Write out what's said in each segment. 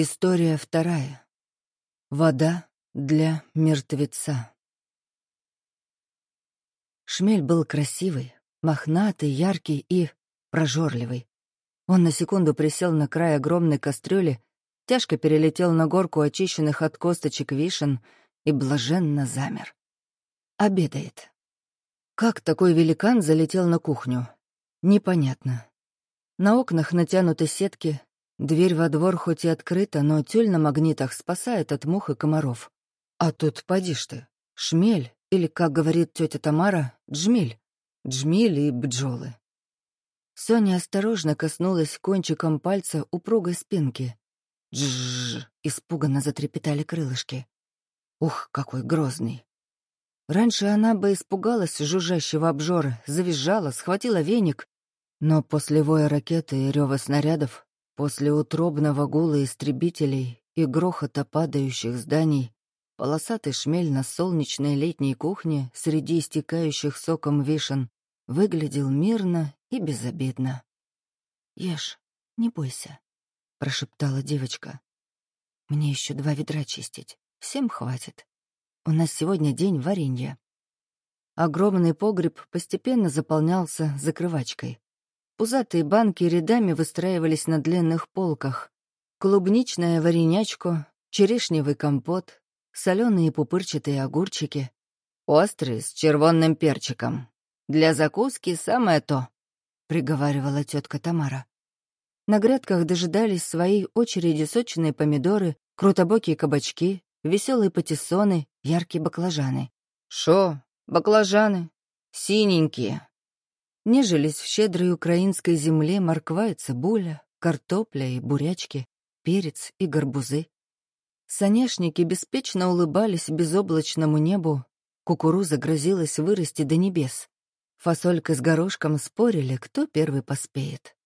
История вторая. Вода для мертвеца. Шмель был красивый, мохнатый, яркий и прожорливый. Он на секунду присел на край огромной кастрюли, тяжко перелетел на горку очищенных от косточек вишен и блаженно замер. Обедает. Как такой великан залетел на кухню? Непонятно. На окнах натянуты сетки, Дверь во двор хоть и открыта, но тюль на магнитах спасает от мух и комаров. А тут поди ж ты, шмель, или, как говорит тетя Тамара, джмиль. Джмиль и бджолы. Соня осторожно коснулась кончиком пальца упругой спинки. Джжж, испуганно затрепетали крылышки. Ух, какой грозный. Раньше она бы испугалась жужжащего обжора, завизжала, схватила веник, но после воя ракеты и рева снарядов После утробного гула истребителей и грохота падающих зданий полосатый шмель на солнечной летней кухне среди истекающих соком вишен выглядел мирно и безобидно. «Ешь, не бойся», — прошептала девочка. «Мне еще два ведра чистить. Всем хватит. У нас сегодня день варенья». Огромный погреб постепенно заполнялся закрывачкой. Пузатые банки рядами выстраивались на длинных полках. Клубничная варенячку, черешневый компот, соленые пупырчатые огурчики. Острые, с червонным перчиком. Для закуски самое то, — приговаривала тетка Тамара. На грядках дожидались своей очереди сочные помидоры, крутобокие кабачки, веселые патиссоны, яркие баклажаны. «Шо, баклажаны? Синенькие, нежились в щедрой украинской земле морква и цибуля, картопля и бурячки, перец и горбузы. Соняшники беспечно улыбались безоблачному небу, кукуруза грозилась вырасти до небес. Фасолька с горошком спорили, кто первый поспеет.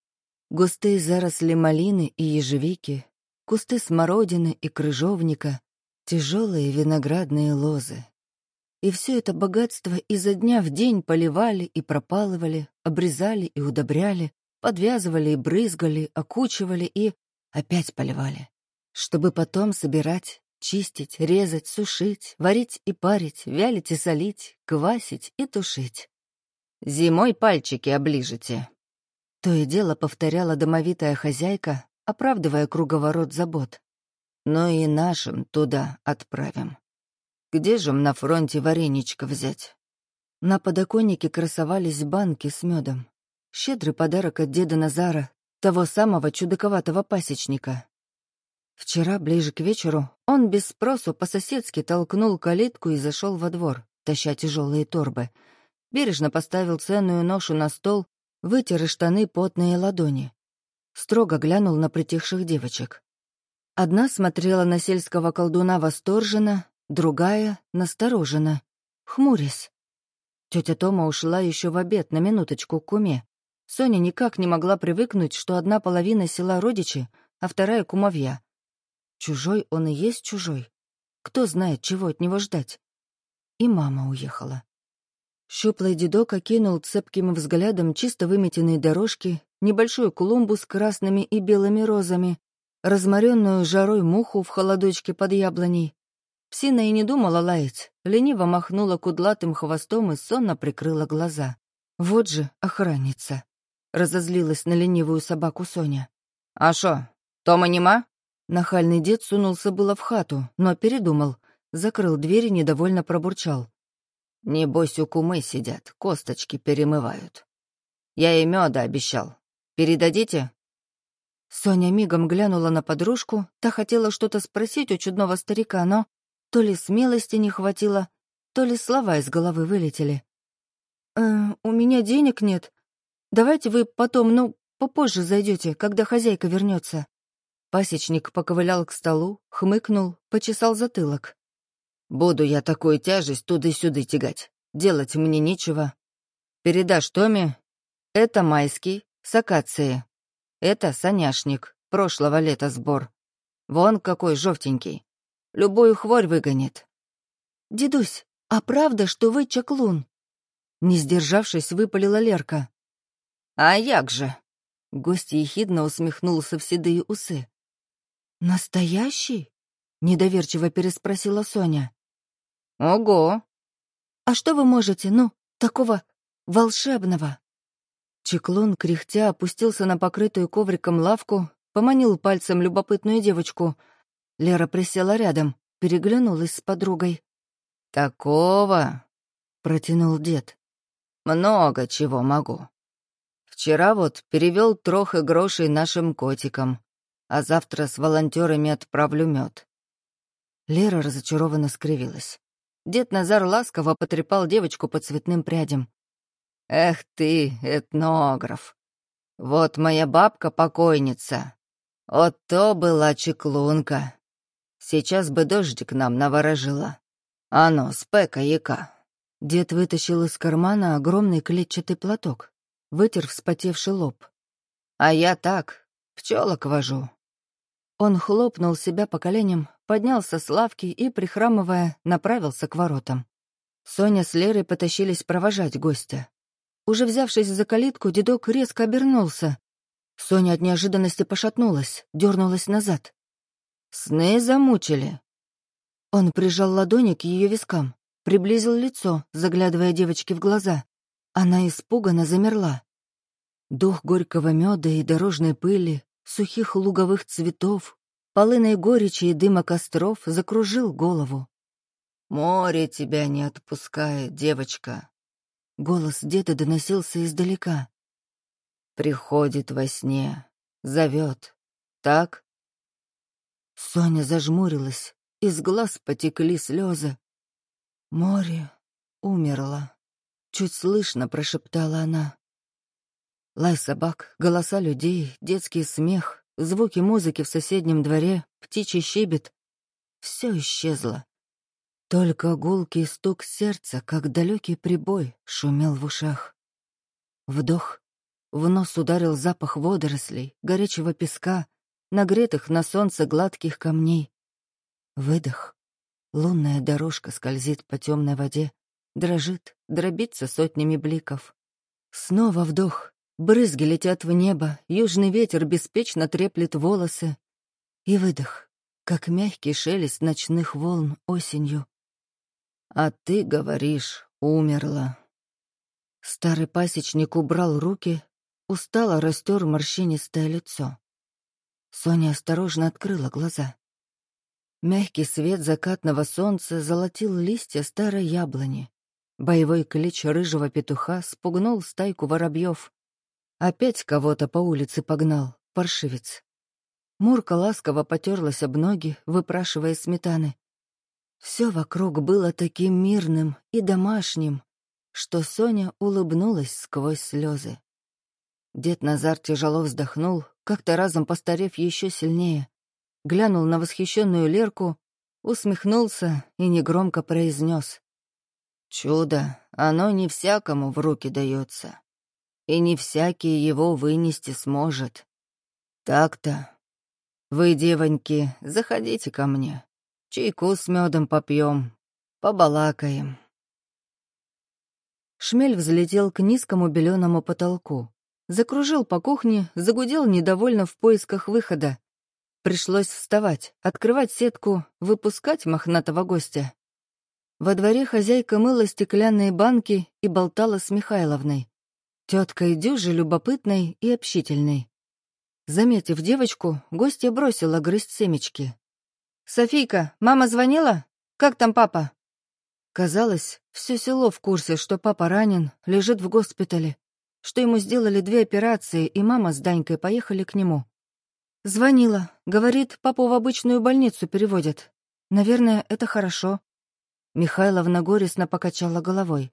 Густые заросли малины и ежевики, кусты смородины и крыжовника, тяжелые виноградные лозы, и все это богатство изо дня в день поливали и пропалывали, обрезали и удобряли, подвязывали и брызгали, окучивали и опять поливали. Чтобы потом собирать, чистить, резать, сушить, варить и парить, вялить и солить, квасить и тушить. «Зимой пальчики оближете», — то и дело повторяла домовитая хозяйка, оправдывая круговорот забот. «Но и нашим туда отправим». Где же на фронте вареничка взять? На подоконнике красовались банки с медом. Щедрый подарок от деда Назара, того самого чудаковатого пасечника. Вчера, ближе к вечеру, он без спросу по-соседски толкнул калитку и зашел во двор, таща тяжелые торбы. Бережно поставил ценную ношу на стол, вытер штаны потные ладони. Строго глянул на притихших девочек. Одна смотрела на сельского колдуна восторженно, другая — насторожена, хмурясь. Тетя Тома ушла еще в обед на минуточку к куме. Соня никак не могла привыкнуть, что одна половина села родичи, а вторая — кумовья. Чужой он и есть чужой. Кто знает, чего от него ждать. И мама уехала. Щуплый дедок окинул цепким взглядом чисто выметенные дорожки, небольшую клумбу с красными и белыми розами, разморенную жарой муху в холодочке под яблоней, Псина и не думала лаять, лениво махнула кудлатым хвостом и сонно прикрыла глаза. «Вот же охранница!» — разозлилась на ленивую собаку Соня. «А шо, Тома нема?» Нахальный дед сунулся было в хату, но передумал, закрыл дверь и недовольно пробурчал. «Небось, у кумы сидят, косточки перемывают. Я ей меда обещал. Передадите?» Соня мигом глянула на подружку, та хотела что-то спросить у чудного старика, но то ли смелости не хватило, то ли слова из головы вылетели. «Э, «У меня денег нет. Давайте вы потом, ну, попозже зайдете, когда хозяйка вернется. Пасечник поковылял к столу, хмыкнул, почесал затылок. «Буду я такую тяжесть туда-сюда тягать. Делать мне нечего. Передашь Томе. Это майский, с акации. Это соняшник, прошлого лета сбор. Вон какой жовтенький. Любую хворь выгонит. «Дедусь, а правда, что вы чаклун?» Не сдержавшись, выпалила Лерка. «А як же?» Гость ехидно усмехнулся в седые усы. «Настоящий?» — недоверчиво переспросила Соня. «Ого!» «А что вы можете, ну, такого волшебного?» Чеклун, кряхтя, опустился на покрытую ковриком лавку, поманил пальцем любопытную девочку. Лера присела рядом, переглянулась с подругой. «Такого?» — протянул дед. «Много чего могу. Вчера вот перевел трох и грошей нашим котикам, а завтра с волонтерами отправлю мед. Лера разочарованно скривилась. Дед Назар ласково потрепал девочку по цветным прядям. «Эх ты, этнограф! Вот моя бабка-покойница. Вот то была чеклунка. Сейчас бы дождик нам наворожила. А ну, спека яка!» Дед вытащил из кармана огромный клетчатый платок, вытер вспотевший лоб. «А я так, пчелок вожу». Он хлопнул себя по коленям, поднялся с лавки и, прихрамывая, направился к воротам. Соня с Лерой потащились провожать гостя. Уже взявшись за калитку, дедок резко обернулся. Соня от неожиданности пошатнулась, дернулась назад. «Сны замучили?» Он прижал ладони к ее вискам, приблизил лицо, заглядывая девочке в глаза. Она испуганно замерла. Дух горького меда и дорожной пыли, сухих луговых цветов, полыной горечи и дыма костров закружил голову. «Море тебя не отпускает, девочка!» Голос деда доносился издалека. «Приходит во сне, зовет. Так?» Соня зажмурилась, из глаз потекли слезы. «Море умерло», Чуть слышно прошептала она. Лай собак, голоса людей, детский смех, звуки музыки в соседнем дворе, птичий щебет — все исчезло. Только гулкий стук сердца, как далекий прибой, шумел в ушах. Вдох. В нос ударил запах водорослей, горячего песка, нагретых на солнце гладких камней. Выдох. Лунная дорожка скользит по темной воде, дрожит, дробится сотнями бликов. Снова вдох, брызги летят в небо, южный ветер беспечно треплет волосы. И выдох, как мягкий шелест ночных волн осенью. «А ты говоришь, умерла». Старый пасечник убрал руки, устало растер морщинистое лицо. Соня осторожно открыла глаза. Мягкий свет закатного солнца золотил листья старой яблони. Боевой клич рыжего петуха спугнул стайку воробьев. Опять кого-то по улице погнал, паршивец. Мурка ласково потерлась об ноги, выпрашивая сметаны. Все вокруг было таким мирным и домашним, что Соня улыбнулась сквозь слезы. Дед Назар тяжело вздохнул, как-то разом постарев еще сильнее, глянул на восхищенную Лерку, усмехнулся и негромко произнес. Чудо, оно не всякому в руки дается, и не всякий его вынести сможет. Так-то. Вы, девоньки, заходите ко мне. Чайку с медом попьем, побалакаем. Шмель взлетел к низкому беленому потолку. Закружил по кухне, загудел недовольно в поисках выхода. Пришлось вставать, открывать сетку, выпускать мохнатого гостя. Во дворе хозяйка мыла стеклянные банки и болтала с Михайловной. Теткой дюжи любопытной и общительной. Заметив девочку, гостья бросила грызть семечки. «Софийка, мама звонила? Как там папа?» Казалось, все село в курсе, что папа ранен, лежит в госпитале, что ему сделали две операции, и мама с Данькой поехали к нему. Звонила, говорит, папу в обычную больницу переводят. Наверное, это хорошо. Михайловна горестно покачала головой.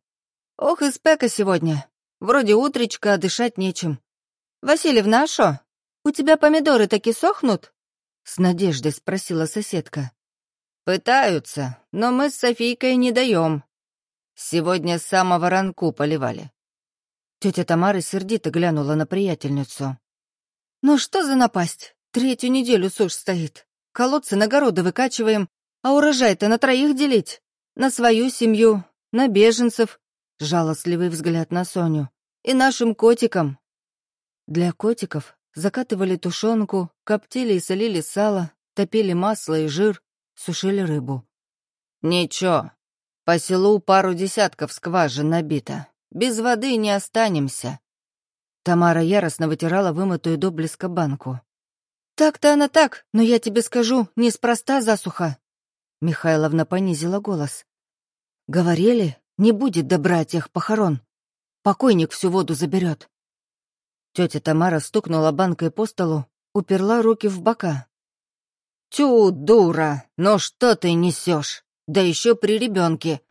«Ох, и спека сегодня. Вроде утречка, а дышать нечем. Васильевна, а шо? У тебя помидоры таки сохнут?» С надеждой спросила соседка. «Пытаются, но мы с Софийкой не даем. Сегодня с самого ранку поливали». Тетя Тамара сердито глянула на приятельницу. «Ну что за напасть? Третью неделю сушь стоит. Колодцы на городы выкачиваем, а урожай-то на троих делить. На свою семью, на беженцев. Жалостливый взгляд на Соню. И нашим котикам. Для котиков закатывали тушенку, коптили и солили сало, топили масло и жир, сушили рыбу. «Ничего, по селу пару десятков скважин набито. Без воды не останемся». Тамара яростно вытирала вымытую до блеска банку. «Так-то она так, но я тебе скажу, неспроста засуха». Михайловна понизила голос. «Говорили, не будет добра тех похорон. Покойник всю воду заберет. Тетя Тамара стукнула банкой по столу, уперла руки в бока. «Тю, дура! Ну что ты несешь? Да еще при ребенке!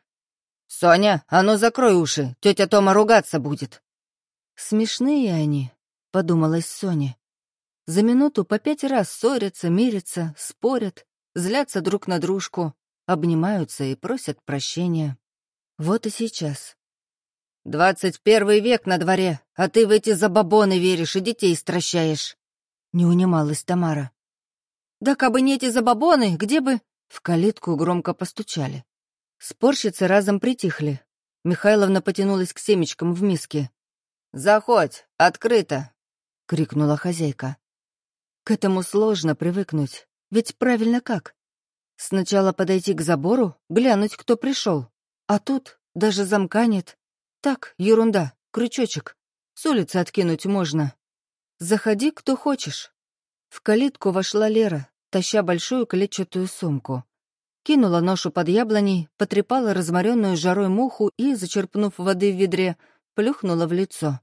Соня, а ну закрой уши, тетя Тома ругаться будет!» «Смешные они», — подумалась Соня. За минуту по пять раз ссорятся, мирятся, спорят, злятся друг на дружку, обнимаются и просят прощения. Вот и сейчас. «Двадцать первый век на дворе, а ты в эти забабоны веришь и детей стращаешь!» Не унималась Тамара. «Да кабы не эти забабоны, где бы...» В калитку громко постучали. Спорщицы разом притихли. Михайловна потянулась к семечкам в миске. «Заходь, открыто!» — крикнула хозяйка. К этому сложно привыкнуть, ведь правильно как? Сначала подойти к забору, глянуть, кто пришел, а тут даже замка нет. Так, ерунда, крючочек. С улицы откинуть можно. Заходи, кто хочешь. В калитку вошла Лера, таща большую клетчатую сумку. Кинула ношу под яблоней, потрепала разморенную жарой муху и, зачерпнув воды в ведре, плюхнула в лицо.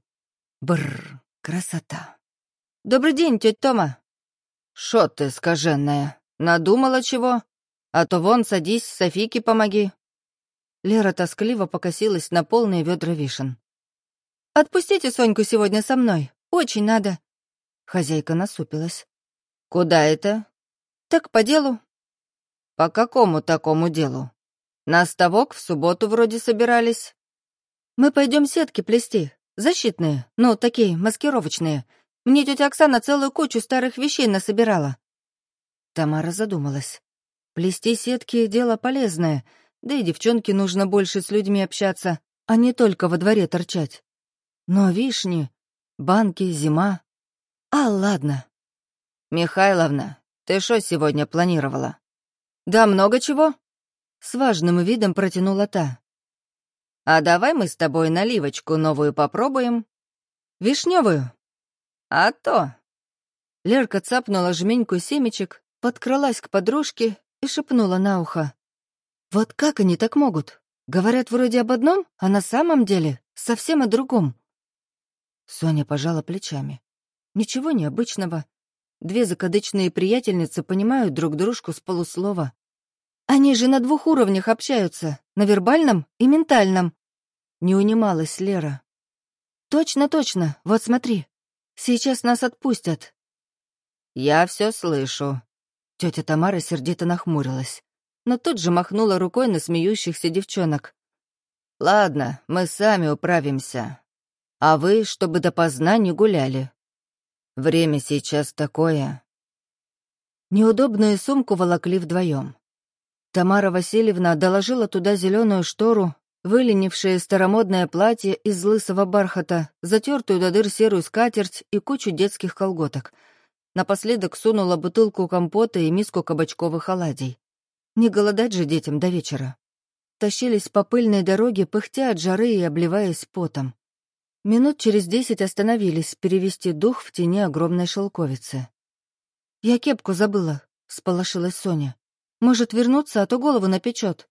Бррр, красота. «Добрый день, тетя Тома!» «Шо ты, скаженная, надумала чего? А то вон, садись, Софийке помоги, Лера тоскливо покосилась на полные ведра вишен. «Отпустите Соньку сегодня со мной. Очень надо». Хозяйка насупилась. «Куда это?» «Так по делу». «По какому такому делу? На ставок в субботу вроде собирались». «Мы пойдем сетки плести. Защитные, ну, такие, маскировочные. Мне тетя Оксана целую кучу старых вещей насобирала». Тамара задумалась. Плести сетки — дело полезное — да и девчонке нужно больше с людьми общаться, а не только во дворе торчать. Но вишни, банки, зима... А, ладно. «Михайловна, ты что сегодня планировала?» «Да много чего?» С важным видом протянула та. «А давай мы с тобой наливочку новую попробуем?» «Вишневую?» «А то!» Лерка цапнула жменьку семечек, подкралась к подружке и шепнула на ухо. Вот как они так могут? Говорят вроде об одном, а на самом деле совсем о другом. Соня пожала плечами. Ничего необычного. Две закадычные приятельницы понимают друг дружку с полуслова. Они же на двух уровнях общаются, на вербальном и ментальном. Не унималась Лера. Точно, точно, вот смотри. Сейчас нас отпустят. Я все слышу. Тетя Тамара сердито нахмурилась но тут же махнула рукой на смеющихся девчонок. «Ладно, мы сами управимся. А вы, чтобы допоздна не гуляли. Время сейчас такое». Неудобную сумку волокли вдвоем. Тамара Васильевна доложила туда зеленую штору, выленившее старомодное платье из лысого бархата, затертую до дыр серую скатерть и кучу детских колготок. Напоследок сунула бутылку компота и миску кабачковых оладий. Не голодать же детям до вечера. Тащились по пыльной дороге, пыхтя от жары и обливаясь потом. Минут через десять остановились перевести дух в тени огромной шелковицы. «Я кепку забыла», — сполошилась Соня. «Может, вернуться, а то голову напечет».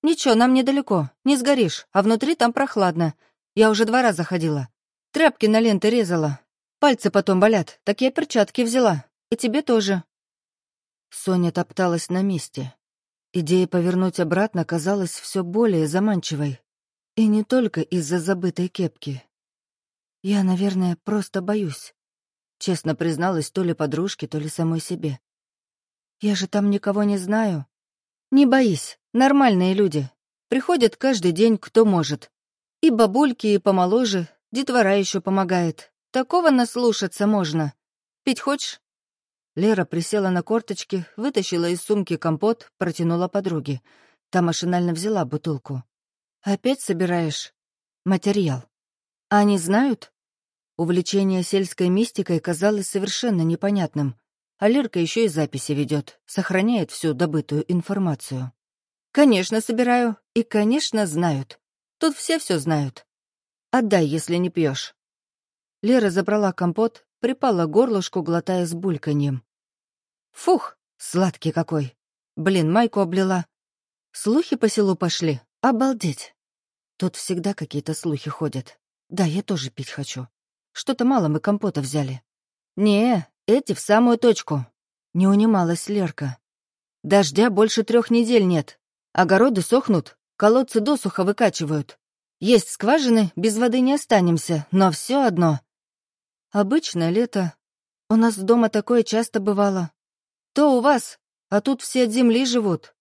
«Ничего, нам недалеко, не сгоришь, а внутри там прохладно. Я уже два раза ходила. Тряпки на ленты резала. Пальцы потом болят, так я перчатки взяла. И тебе тоже». Соня топталась на месте. Идея повернуть обратно казалась все более заманчивой. И не только из-за забытой кепки. Я, наверное, просто боюсь. Честно призналась то ли подружке, то ли самой себе. Я же там никого не знаю. Не боись, нормальные люди. Приходят каждый день, кто может. И бабульки, и помоложе, детвора еще помогает. Такого наслушаться можно. Пить хочешь? Лера присела на корточки, вытащила из сумки компот, протянула подруге. Та машинально взяла бутылку. «Опять собираешь?» «Материал». «А они знают?» Увлечение сельской мистикой казалось совершенно непонятным. а Лерка еще и записи ведет, сохраняет всю добытую информацию. Конечно, собираю, и, конечно, знают. Тут все все знают. Отдай, если не пьешь. Лера забрала компот, припала горлышку, глотая с бульканьем. Фух, сладкий какой. Блин, майку облила. Слухи по селу пошли. Обалдеть. Тут всегда какие-то слухи ходят. Да, я тоже пить хочу. Что-то мало мы компота взяли. Не, эти в самую точку. Не унималась Лерка. Дождя больше трех недель нет. Огороды сохнут, колодцы досуха выкачивают. Есть скважины, без воды не останемся, но все одно. Обычное лето. У нас дома такое часто бывало. То у вас, а тут все от земли живут.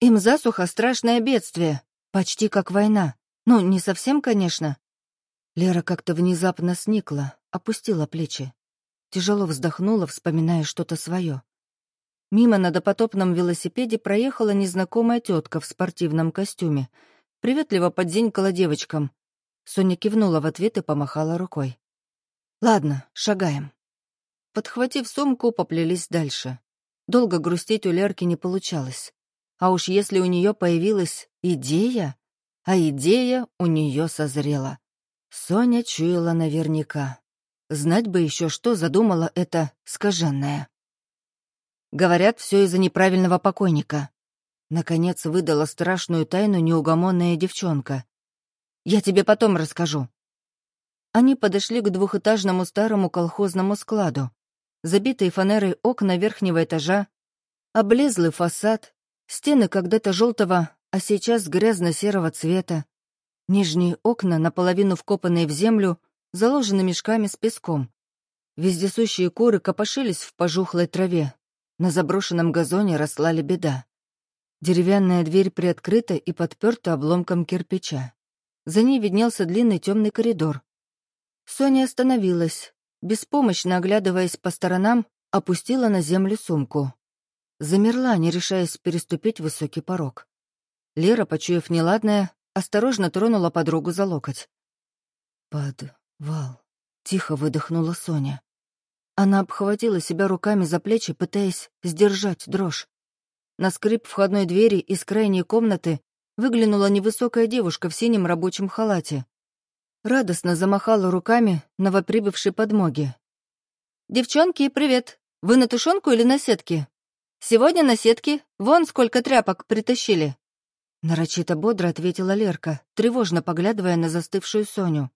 Им засуха — страшное бедствие, почти как война. Ну, не совсем, конечно. Лера как-то внезапно сникла, опустила плечи. Тяжело вздохнула, вспоминая что-то свое. Мимо на допотопном велосипеде проехала незнакомая тетка в спортивном костюме. Приветливо подзенькала девочкам. Соня кивнула в ответ и помахала рукой. «Ладно, шагаем». Подхватив сумку, поплелись дальше. Долго грустить у Лерки не получалось. А уж если у нее появилась идея, а идея у нее созрела. Соня чуяла наверняка. Знать бы еще, что задумала эта скаженная. Говорят, все из-за неправильного покойника. Наконец выдала страшную тайну неугомонная девчонка. Я тебе потом расскажу. Они подошли к двухэтажному старому колхозному складу. Забитые фанерой окна верхнего этажа, облезлый фасад, стены когда-то желтого, а сейчас грязно-серого цвета. Нижние окна, наполовину вкопанные в землю, заложены мешками с песком. Вездесущие куры копошились в пожухлой траве. На заброшенном газоне росла лебеда. Деревянная дверь приоткрыта и подперта обломком кирпича. За ней виднелся длинный темный коридор. Соня остановилась, беспомощно оглядываясь по сторонам, опустила на землю сумку. Замерла, не решаясь переступить высокий порог. Лера, почуяв неладное, осторожно тронула подругу за локоть. «Подвал», — тихо выдохнула Соня. Она обхватила себя руками за плечи, пытаясь сдержать дрожь. На скрип входной двери из крайней комнаты выглянула невысокая девушка в синем рабочем халате. Радостно замахала руками новоприбывшей подмоги. «Девчонки, привет! Вы на тушенку или на сетке? Сегодня на сетке, вон сколько тряпок притащили!» Нарочито бодро ответила Лерка, тревожно поглядывая на застывшую Соню.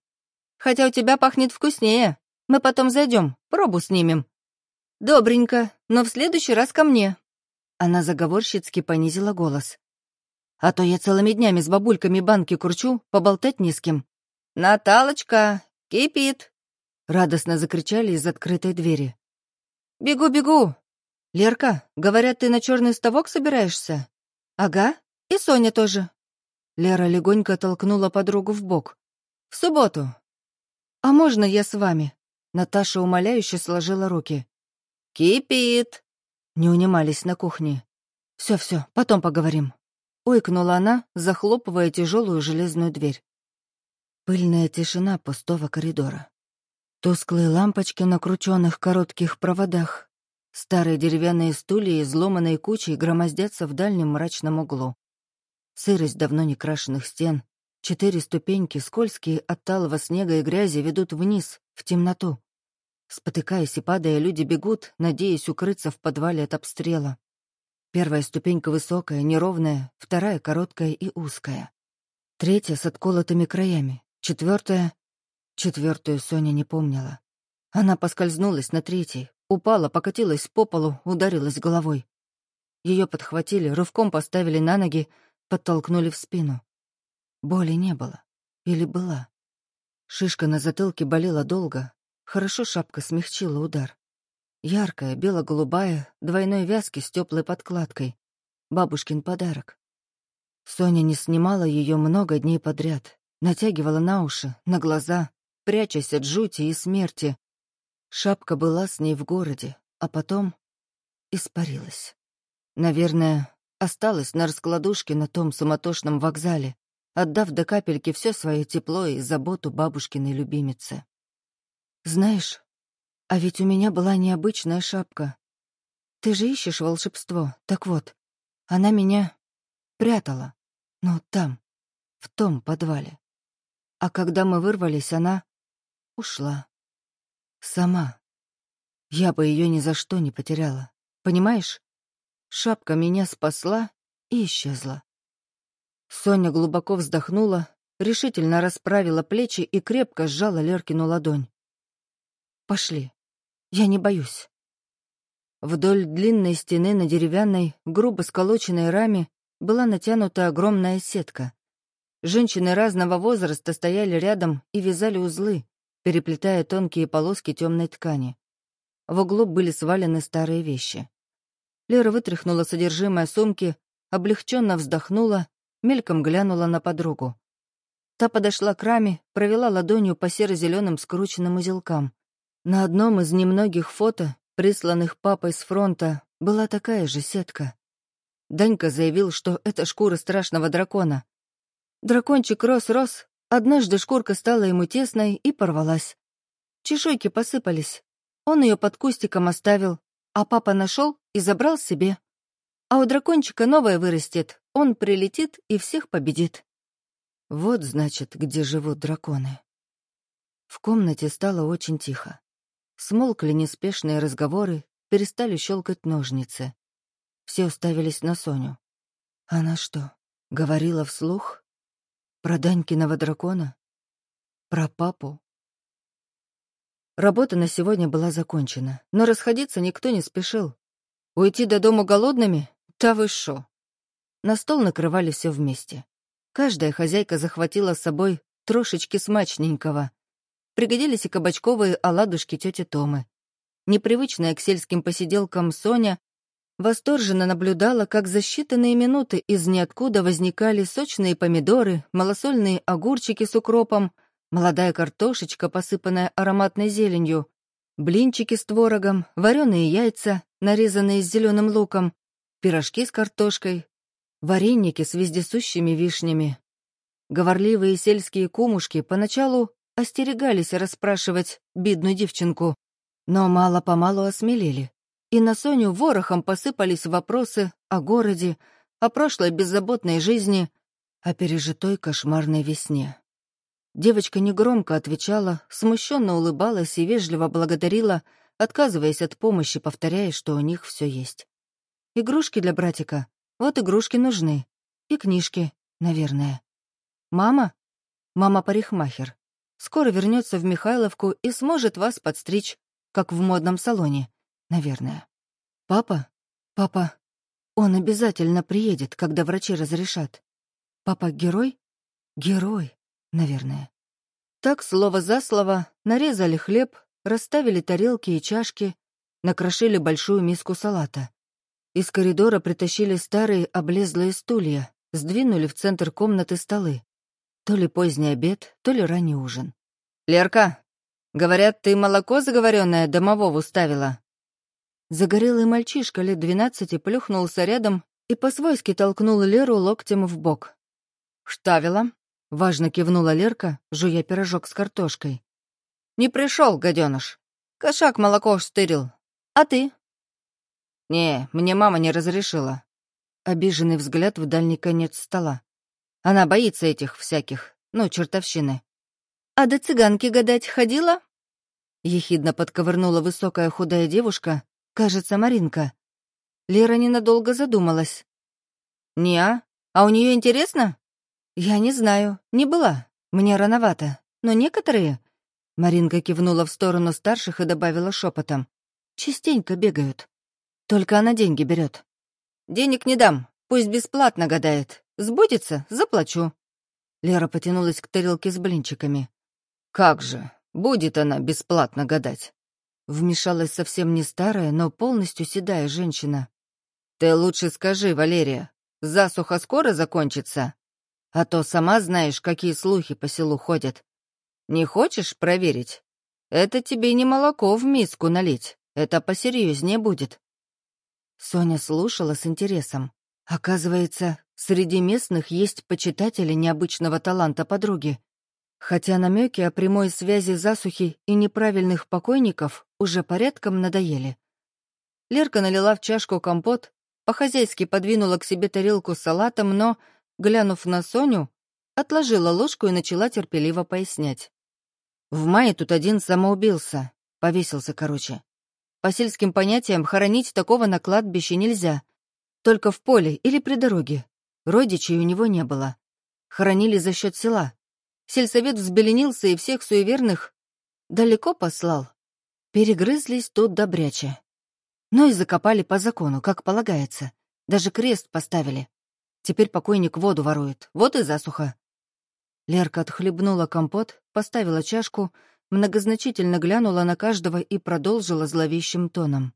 «Хотя у тебя пахнет вкуснее. Мы потом зайдем, пробу снимем». «Добренько, но в следующий раз ко мне». Она заговорщицки понизила голос. «А то я целыми днями с бабульками банки курчу, поболтать не с кем. «Наталочка, кипит!» — радостно закричали из открытой двери. «Бегу, бегу!» «Лерка, говорят, ты на черный ставок собираешься?» «Ага, и Соня тоже». Лера легонько толкнула подругу в бок. «В субботу». «А можно я с вами?» Наташа умоляюще сложила руки. «Кипит!» Не унимались на кухне. «Все-все, потом поговорим». Ойкнула она, захлопывая тяжелую железную дверь. Пыльная тишина пустого коридора. Тусклые лампочки на крученных коротких проводах. Старые деревянные стулья, изломанные кучей, громоздятся в дальнем мрачном углу. Сырость давно не крашенных стен. Четыре ступеньки, скользкие от талого снега и грязи, ведут вниз, в темноту. Спотыкаясь и падая, люди бегут, надеясь укрыться в подвале от обстрела. Первая ступенька высокая, неровная, вторая короткая и узкая. Третья с отколотыми краями, Четвертая... Четвертую Соня не помнила. Она поскользнулась на третьей, упала, покатилась по полу, ударилась головой. Ее подхватили, рывком поставили на ноги, подтолкнули в спину. Боли не было. Или была. Шишка на затылке болела долго. Хорошо шапка смягчила удар. Яркая, бело-голубая, двойной вязки с теплой подкладкой. Бабушкин подарок. Соня не снимала ее много дней подряд, натягивала на уши, на глаза, прячась от жути и смерти. Шапка была с ней в городе, а потом испарилась. Наверное, осталась на раскладушке на том суматошном вокзале, отдав до капельки все свое тепло и заботу бабушкиной любимице. «Знаешь, а ведь у меня была необычная шапка. Ты же ищешь волшебство. Так вот, она меня прятала. Ну, там, в том подвале. А когда мы вырвались, она ушла. Сама. Я бы ее ни за что не потеряла. Понимаешь? Шапка меня спасла и исчезла. Соня глубоко вздохнула, решительно расправила плечи и крепко сжала Леркину ладонь. «Пошли. Я не боюсь». Вдоль длинной стены на деревянной, грубо сколоченной раме была натянута огромная сетка. Женщины разного возраста стояли рядом и вязали узлы, переплетая тонкие полоски темной ткани. В углу были свалены старые вещи. Лера вытряхнула содержимое сумки, облегченно вздохнула, мельком глянула на подругу. Та подошла к раме, провела ладонью по серо-зеленым скрученным узелкам. На одном из немногих фото, присланных папой с фронта, была такая же сетка. Данька заявил, что это шкура страшного дракона. Дракончик рос-рос, однажды шкурка стала ему тесной и порвалась. Чешуйки посыпались. Он ее под кустиком оставил, а папа нашел и забрал себе. А у дракончика новое вырастет, он прилетит и всех победит. Вот, значит, где живут драконы. В комнате стало очень тихо. Смолкли неспешные разговоры, перестали щелкать ножницы. Все уставились на Соню. Она что, говорила вслух? Про Данькиного дракона? Про папу? Работа на сегодня была закончена, но расходиться никто не спешил. Уйти до дома голодными? Да вы шо? На стол накрывали все вместе. Каждая хозяйка захватила с собой трошечки смачненького. Пригодились и кабачковые оладушки тети Томы. Непривычная к сельским посиделкам Соня восторженно наблюдала, как за считанные минуты из ниоткуда возникали сочные помидоры, малосольные огурчики с укропом, молодая картошечка, посыпанная ароматной зеленью, блинчики с творогом, вареные яйца, нарезанные с зеленым луком, пирожки с картошкой, вареники с вездесущими вишнями. Говорливые сельские кумушки поначалу остерегались расспрашивать бедную девчонку, но мало-помалу осмелели, и на Соню ворохом посыпались вопросы о городе, о прошлой беззаботной жизни, о пережитой кошмарной весне. Девочка негромко отвечала, смущенно улыбалась и вежливо благодарила, отказываясь от помощи, повторяя, что у них все есть. Игрушки для братика вот игрушки нужны. И книжки, наверное. Мама? Мама парикмахер. Скоро вернется в Михайловку и сможет вас подстричь, как в модном салоне, наверное. Папа? Папа. Он обязательно приедет, когда врачи разрешат. Папа герой? Герой, наверное. Так, слово за слово, нарезали хлеб, расставили тарелки и чашки, накрошили большую миску салата. Из коридора притащили старые облезлые стулья, сдвинули в центр комнаты столы. То ли поздний обед, то ли ранний ужин. «Лерка, говорят, ты молоко заговоренное домового ставила?» Загорелый мальчишка лет двенадцати плюхнулся рядом и по-свойски толкнул Леру локтем в бок. «Штавила», — важно кивнула Лерка, жуя пирожок с картошкой. «Не пришел, гаденыш. Кошак молоко штырил. А ты?» «Не, мне мама не разрешила». Обиженный взгляд в дальний конец стола. Она боится этих всяких, ну, чертовщины. «А до цыганки гадать ходила?» Ехидно подковырнула высокая худая девушка, кажется, Маринка. Лера ненадолго задумалась. «Не-а? А у нее интересно?» «Я не знаю, не была. Мне рановато. Но некоторые...» Маринка кивнула в сторону старших и добавила шепотом. «Частенько бегают. Только она деньги берет. Денег не дам, пусть бесплатно гадает. Сбудется, заплачу. Лера потянулась к тарелке с блинчиками. Как же, будет она бесплатно гадать. Вмешалась совсем не старая, но полностью седая женщина. Ты лучше скажи, Валерия, засуха скоро закончится? А то сама знаешь, какие слухи по селу ходят. Не хочешь проверить? Это тебе не молоко в миску налить, это посерьезнее будет. Соня слушала с интересом. Оказывается, среди местных есть почитатели необычного таланта подруги. Хотя намеки о прямой связи засухи и неправильных покойников уже порядком надоели. Лерка налила в чашку компот, по-хозяйски подвинула к себе тарелку с салатом, но, глянув на Соню, отложила ложку и начала терпеливо пояснять. В мае тут один самоубился, повесился, короче. По сельским понятиям, хоронить такого на кладбище нельзя. Только в поле или при дороге. Родичей у него не было. Хоронили за счет села. Сельсовет взбеленился и всех суеверных далеко послал. Перегрызлись тут добряче. Ну и закопали по закону, как полагается. Даже крест поставили. Теперь покойник воду ворует. Вот и засуха. Лерка отхлебнула компот, поставила чашку, многозначительно глянула на каждого и продолжила зловещим тоном.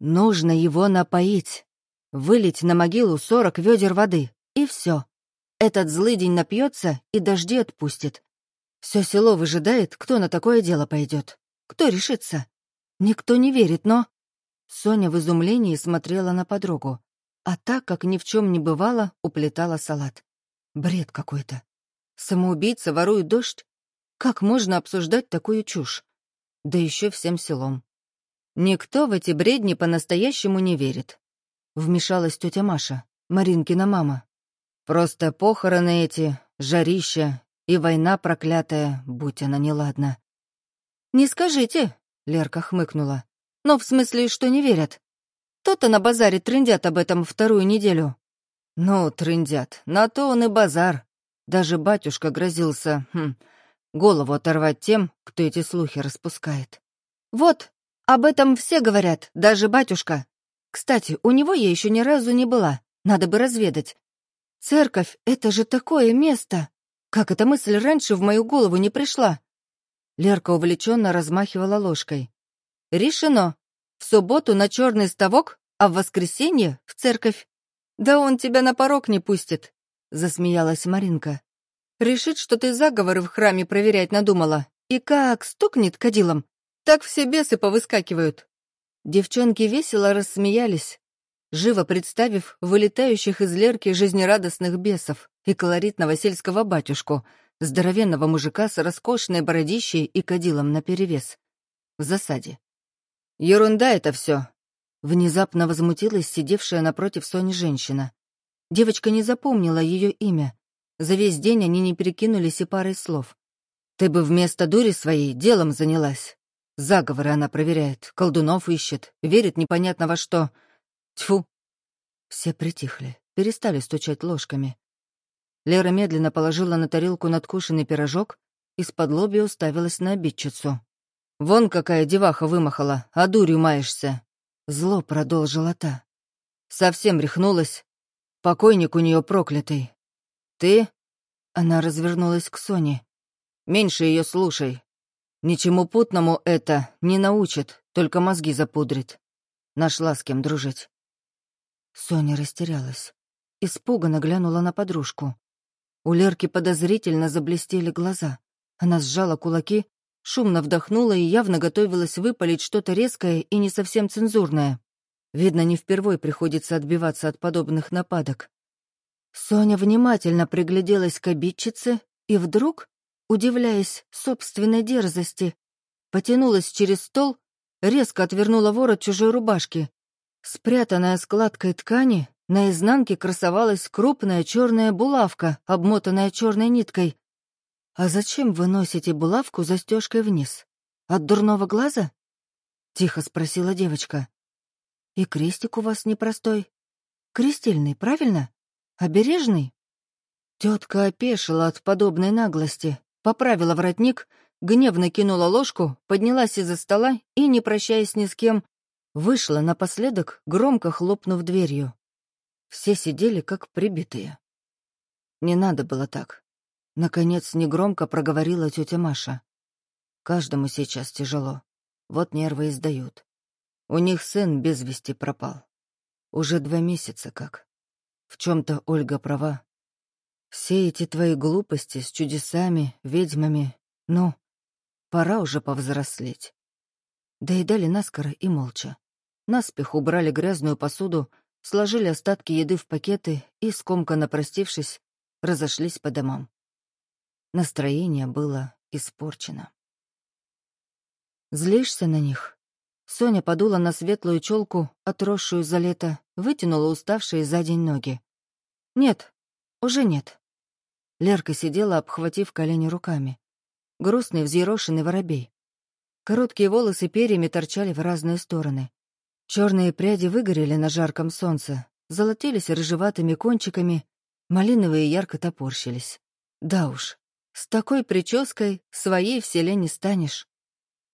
«Нужно его напоить. Вылить на могилу сорок ведер воды. И все. Этот злый день напьется и дожди отпустит. Все село выжидает, кто на такое дело пойдет. Кто решится? Никто не верит, но... Соня в изумлении смотрела на подругу, а так, как ни в чем не бывало, уплетала салат. Бред какой-то. Самоубийца ворует дождь? Как можно обсуждать такую чушь? Да еще всем селом. Никто в эти бредни по-настоящему не верит. Вмешалась тетя Маша, Маринкина мама. Просто похороны эти, жарища и война проклятая, будь она неладна. «Не скажите», — Лерка хмыкнула. «Но в смысле, что не верят? То-то на базаре трындят об этом вторую неделю». «Ну, трындят, на то он и базар», даже батюшка грозился, хм, голову оторвать тем, кто эти слухи распускает. «Вот, об этом все говорят, даже батюшка. Кстати, у него я еще ни разу не была, надо бы разведать. Церковь — это же такое место! Как эта мысль раньше в мою голову не пришла?» Лерка увлеченно размахивала ложкой. «Решено. В субботу на черный ставок, а в воскресенье — в церковь. Да он тебя на порог не пустит засмеялась Маринка. «Решит, что ты заговоры в храме проверять надумала. И как стукнет кадилом, так все бесы повыскакивают». Девчонки весело рассмеялись, живо представив вылетающих из лерки жизнерадостных бесов и колоритного сельского батюшку, здоровенного мужика с роскошной бородищей и кадилом наперевес. В засаде. «Ерунда это все!» Внезапно возмутилась сидевшая напротив Сони женщина. Девочка не запомнила ее имя. За весь день они не перекинулись и парой слов. «Ты бы вместо дури своей делом занялась. Заговоры она проверяет, колдунов ищет, верит непонятно во что. Тьфу!» Все притихли, перестали стучать ложками. Лера медленно положила на тарелку надкушенный пирожок и с подлобья уставилась на обидчицу. «Вон какая деваха вымахала, а дурью маешься!» Зло продолжила та. Совсем рехнулась, Покойник у нее проклятый. Ты...» Она развернулась к Соне. «Меньше ее слушай. Ничему путному это не научит, только мозги запудрит. Нашла с кем дружить». Соня растерялась. Испуганно глянула на подружку. У Лерки подозрительно заблестели глаза. Она сжала кулаки, шумно вдохнула и явно готовилась выпалить что-то резкое и не совсем цензурное. Видно, не впервой приходится отбиваться от подобных нападок. Соня внимательно пригляделась к обидчице и вдруг, удивляясь собственной дерзости, потянулась через стол, резко отвернула ворот чужой рубашки. Спрятанная складкой ткани, на изнанке красовалась крупная черная булавка, обмотанная черной ниткой. «А зачем вы носите булавку застежкой вниз? От дурного глаза?» — тихо спросила девочка. И крестик у вас непростой. Крестильный, правильно? Обережный?» Тетка опешила от подобной наглости, поправила воротник, гневно кинула ложку, поднялась из-за стола и, не прощаясь ни с кем, вышла напоследок, громко хлопнув дверью. Все сидели как прибитые. Не надо было так. Наконец негромко проговорила тетя Маша. Каждому сейчас тяжело. Вот нервы издают. У них сын без вести пропал. Уже два месяца как. В чем-то Ольга права. Все эти твои глупости с чудесами, ведьмами, ну, пора уже повзрослеть. Доедали наскоро и молча. Наспех убрали грязную посуду, сложили остатки еды в пакеты и, скомканно простившись, разошлись по домам. Настроение было испорчено. «Злишься на них?» Соня подула на светлую челку, отросшую за лето, вытянула уставшие за день ноги. «Нет, уже нет». Лерка сидела, обхватив колени руками. Грустный взъерошенный воробей. Короткие волосы перьями торчали в разные стороны. Черные пряди выгорели на жарком солнце, золотились рыжеватыми кончиками, малиновые ярко топорщились. Да уж, с такой прической своей в селе не станешь.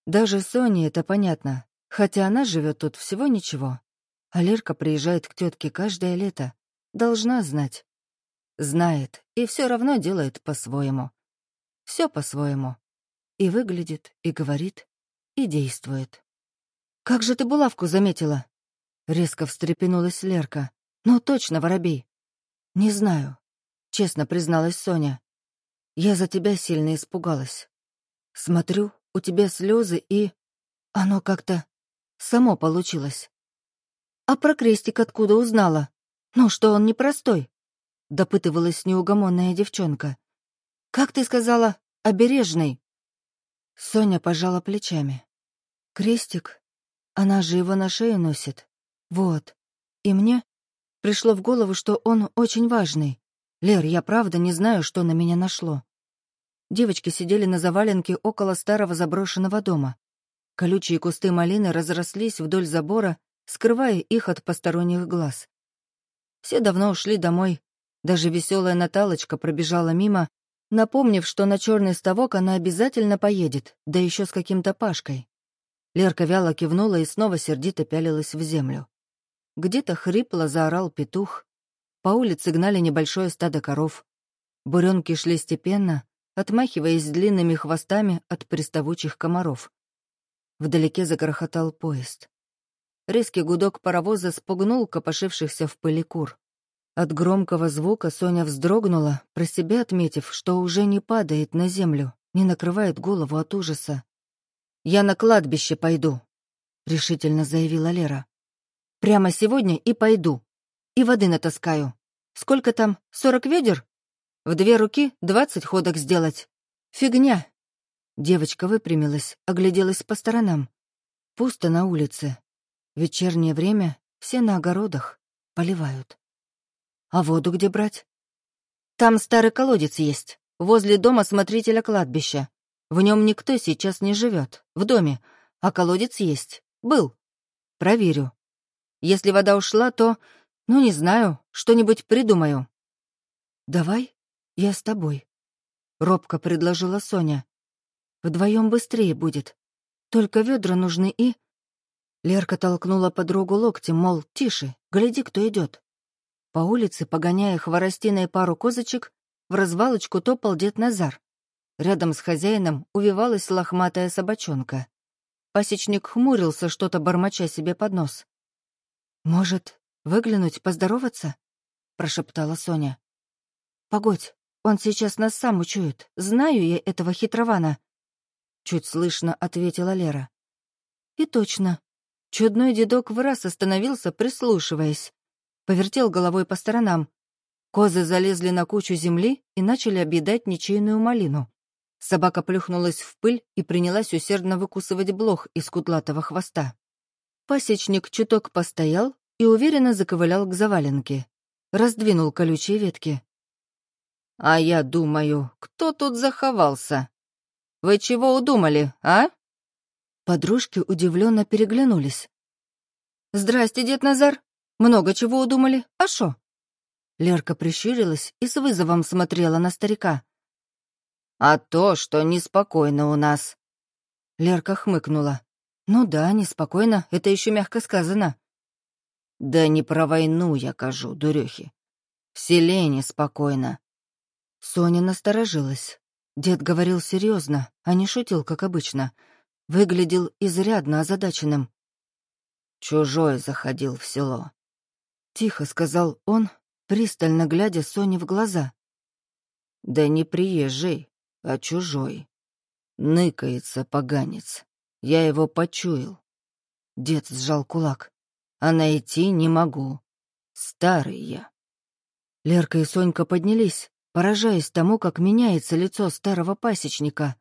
Даже Соне это понятно, хотя она живет тут всего ничего. А Лерка приезжает к тетке каждое лето. Должна знать. Знает и все равно делает по-своему. Все по-своему. И выглядит, и говорит, и действует. «Как же ты булавку заметила?» Резко встрепенулась Лерка. «Ну, точно, воробей». «Не знаю», — честно призналась Соня. «Я за тебя сильно испугалась. Смотрю, у тебя слезы и... Оно как-то само получилось. А про крестик откуда узнала? Ну, что он непростой?» Допытывалась неугомонная девчонка. «Как ты сказала, обережный?» Соня пожала плечами. «Крестик она же его на шее носит. Вот. И мне пришло в голову, что он очень важный. Лер, я правда не знаю, что на меня нашло. Девочки сидели на заваленке около старого заброшенного дома. Колючие кусты малины разрослись вдоль забора, скрывая их от посторонних глаз. Все давно ушли домой. Даже веселая Наталочка пробежала мимо, напомнив, что на черный ставок она обязательно поедет, да еще с каким-то Пашкой. Лерка вяло кивнула и снова сердито пялилась в землю. Где-то хрипло заорал петух. По улице гнали небольшое стадо коров. Буренки шли степенно, отмахиваясь длинными хвостами от приставучих комаров. Вдалеке загрохотал поезд. Резкий гудок паровоза спугнул копошившихся в пыли кур. От громкого звука Соня вздрогнула, про себя отметив, что уже не падает на землю, не накрывает голову от ужаса. «Я на кладбище пойду», — решительно заявила Лера. «Прямо сегодня и пойду. И воды натаскаю. Сколько там, сорок ведер? В две руки двадцать ходок сделать. Фигня». Девочка выпрямилась, огляделась по сторонам. Пусто на улице. Вечернее время, все на огородах, поливают. А воду где брать? Там старый колодец есть, возле дома смотрителя кладбища. В нем никто сейчас не живет, в доме, а колодец есть. Был. Проверю. Если вода ушла, то, ну, не знаю, что-нибудь придумаю. Давай, я с тобой. Робко предложила Соня. Вдвоем быстрее будет. Только ведра нужны и... Лерка толкнула подругу локтем, мол, тише, гляди, кто идет. По улице, погоняя хворостиной пару козочек, в развалочку топал дед Назар. Рядом с хозяином увивалась лохматая собачонка. Пасечник хмурился, что-то бормоча себе под нос. «Может, выглянуть, поздороваться?» — прошептала Соня. «Погодь, он сейчас нас сам учует. Знаю я этого хитрована!» Чуть слышно ответила Лера. И точно. Чудной дедок в раз остановился, прислушиваясь. Повертел головой по сторонам. Козы залезли на кучу земли и начали объедать ничейную малину. Собака плюхнулась в пыль и принялась усердно выкусывать блох из кудлатого хвоста. Пасечник чуток постоял и уверенно заковылял к заваленке. Раздвинул колючие ветки. «А я думаю, кто тут заховался? Вы чего удумали, а?» Подружки удивленно переглянулись. «Здрасте, дед Назар. Много чего удумали. А шо?» Лерка прищурилась и с вызовом смотрела на старика. «А то, что неспокойно у нас». Лерка хмыкнула. «Ну да, неспокойно, это еще мягко сказано». «Да не про войну я кажу, дурехи. В селе неспокойно». Соня насторожилась. Дед говорил серьезно, а не шутил, как обычно. Выглядел изрядно озадаченным. «Чужой заходил в село», — тихо сказал он, пристально глядя Соне в глаза. «Да не приезжий, а чужой. Ныкается поганец. Я его почуял. Дед сжал кулак. А найти не могу. Старый я. Лерка и Сонька поднялись, поражаясь тому, как меняется лицо старого пасечника.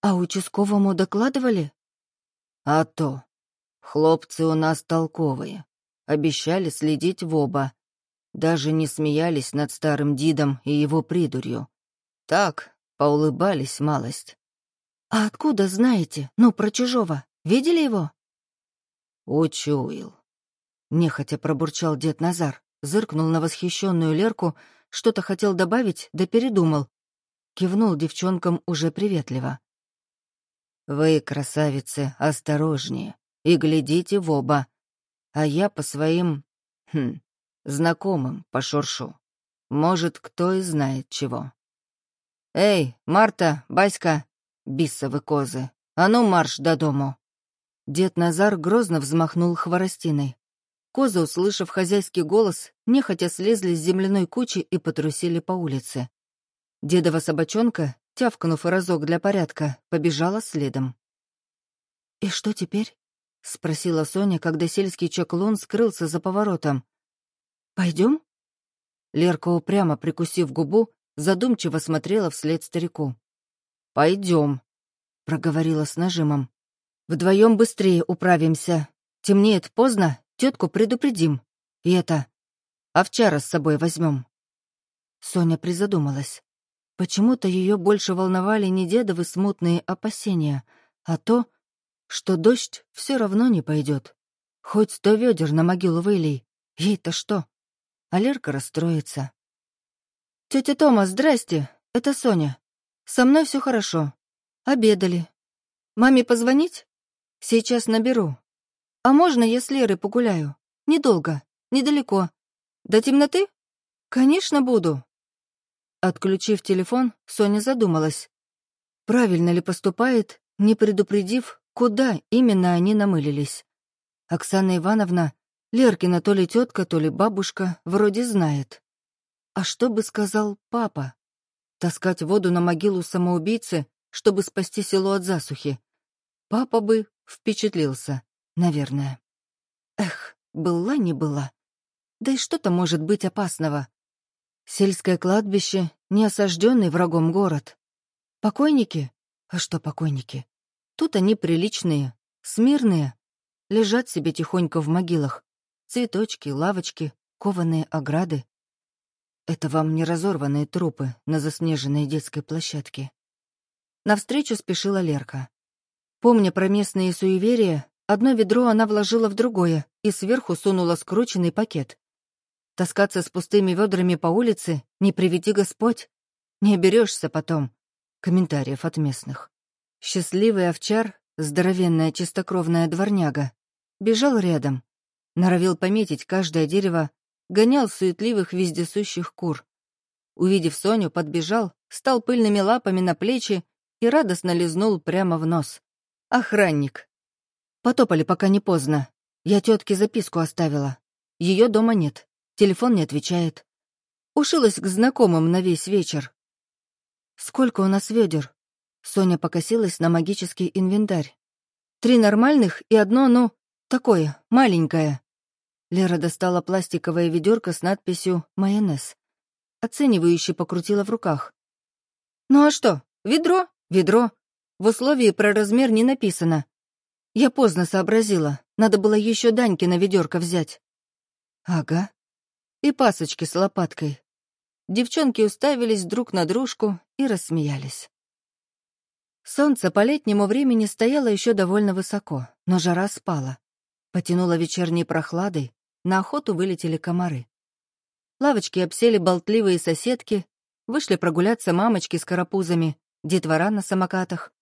А участковому докладывали? А то. Хлопцы у нас толковые. Обещали следить в оба. Даже не смеялись над старым Дидом и его придурью. Так, поулыбались малость. «А откуда знаете? Ну, про чужого. Видели его?» «Учуял». Нехотя пробурчал дед Назар, зыркнул на восхищенную Лерку, что-то хотел добавить, да передумал. Кивнул девчонкам уже приветливо. «Вы, красавицы, осторожнее и глядите в оба, а я по своим, хм, знакомым пошуршу. Может, кто и знает чего». «Эй, Марта, Баська, бисовы козы, а ну марш до дому!» Дед Назар грозно взмахнул хворостиной. Козы, услышав хозяйский голос, нехотя слезли с земляной кучи и потрусили по улице. Дедова собачонка, тявкнув разок для порядка, побежала следом. «И что теперь?» — спросила Соня, когда сельский чаклун скрылся за поворотом. Пойдем? Лерка, упрямо прикусив губу, задумчиво смотрела вслед старику. Пойдем, проговорила с нажимом. Вдвоем быстрее управимся. Темнеет поздно, тетку предупредим. И это... Овчара с собой возьмем. Соня призадумалась. Почему-то ее больше волновали не дедовы смутные опасения, а то, что дождь все равно не пойдет. Хоть сто ведер на могилу вылей. Ей-то что? А Лерка расстроится. «Тетя Тома, здрасте, это Соня. Со мной все хорошо. Обедали. Маме позвонить? Сейчас наберу. А можно я с Лерой погуляю? Недолго, недалеко. До темноты? Конечно, буду. Отключив телефон, Соня задумалась. Правильно ли поступает, не предупредив, куда именно они намылились? Оксана Ивановна, Леркина то ли тетка, то ли бабушка, вроде знает. А что бы сказал папа? Таскать воду на могилу самоубийцы, чтобы спасти село от засухи? Папа бы впечатлился, наверное. Эх, была не была. Да и что-то может быть опасного. Сельское кладбище — не осажденный врагом город. Покойники? А что покойники? Тут они приличные, смирные, лежат себе тихонько в могилах. Цветочки, лавочки, кованые ограды. Это вам не разорванные трупы на заснеженной детской площадке. Навстречу спешила Лерка. Помня про местные суеверия, одно ведро она вложила в другое и сверху сунула скрученный пакет. Таскаться с пустыми ведрами по улице не приведи Господь. Не оберешься потом. Комментариев от местных. Счастливый овчар, здоровенная чистокровная дворняга, бежал рядом, норовил пометить каждое дерево, гонял суетливых вездесущих кур. Увидев Соню, подбежал, стал пыльными лапами на плечи и радостно лизнул прямо в нос. Охранник. Потопали, пока не поздно. Я тетке записку оставила. Ее дома нет. Телефон не отвечает. Ушилась к знакомым на весь вечер. «Сколько у нас ведер?» Соня покосилась на магический инвентарь. «Три нормальных и одно, ну, такое, маленькое». Лера достала пластиковое ведерко с надписью «Майонез». Оценивающе покрутила в руках. «Ну а что? Ведро? Ведро. В условии про размер не написано. Я поздно сообразила. Надо было еще Даньки на ведерко взять». «Ага. И пасочки с лопаткой». Девчонки уставились друг на дружку и рассмеялись. Солнце по летнему времени стояло еще довольно высоко, но жара спала. Потянуло вечерней прохладой, на охоту вылетели комары. Лавочки обсели болтливые соседки, вышли прогуляться мамочки с карапузами, детвора на самокатах.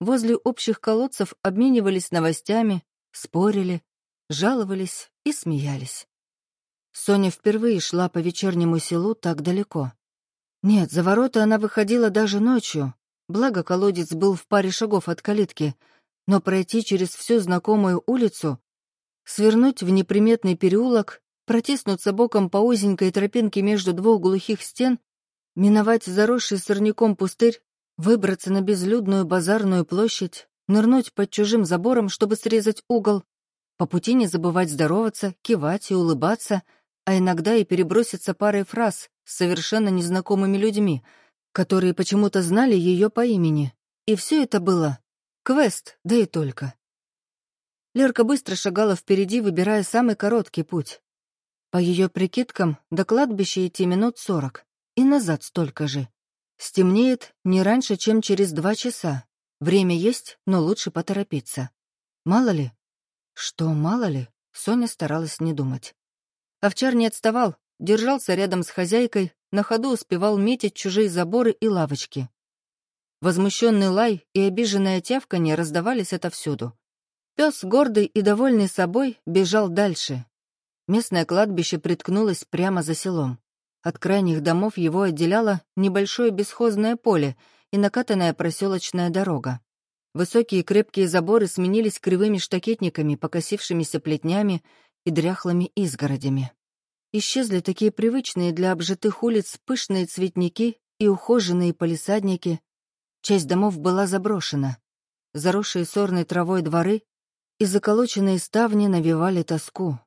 Возле общих колодцев обменивались новостями, спорили, жаловались и смеялись. Соня впервые шла по вечернему селу так далеко. Нет, за ворота она выходила даже ночью, благо колодец был в паре шагов от калитки, но пройти через всю знакомую улицу свернуть в неприметный переулок, протиснуться боком по узенькой тропинке между двух глухих стен, миновать заросший сорняком пустырь, выбраться на безлюдную базарную площадь, нырнуть под чужим забором, чтобы срезать угол, по пути не забывать здороваться, кивать и улыбаться, а иногда и переброситься парой фраз с совершенно незнакомыми людьми, которые почему-то знали ее по имени. И все это было квест, да и только. Лерка быстро шагала впереди, выбирая самый короткий путь. По ее прикидкам, до кладбища идти минут сорок, и назад столько же. Стемнеет не раньше, чем через два часа. Время есть, но лучше поторопиться. Мало ли? Что мало ли? Соня старалась не думать. Овчар не отставал, держался рядом с хозяйкой, на ходу успевал метить чужие заборы и лавочки. Возмущенный лай и обиженное тявканье раздавались отовсюду. Пес, гордый и довольный собой, бежал дальше. Местное кладбище приткнулось прямо за селом. От крайних домов его отделяло небольшое бесхозное поле и накатанная проселочная дорога. Высокие крепкие заборы сменились кривыми штакетниками, покосившимися плетнями и дряхлыми изгородями. Исчезли такие привычные для обжитых улиц пышные цветники и ухоженные полисадники. Часть домов была заброшена. Заросшие сорной травой дворы и заколоченные ставни навевали тоску.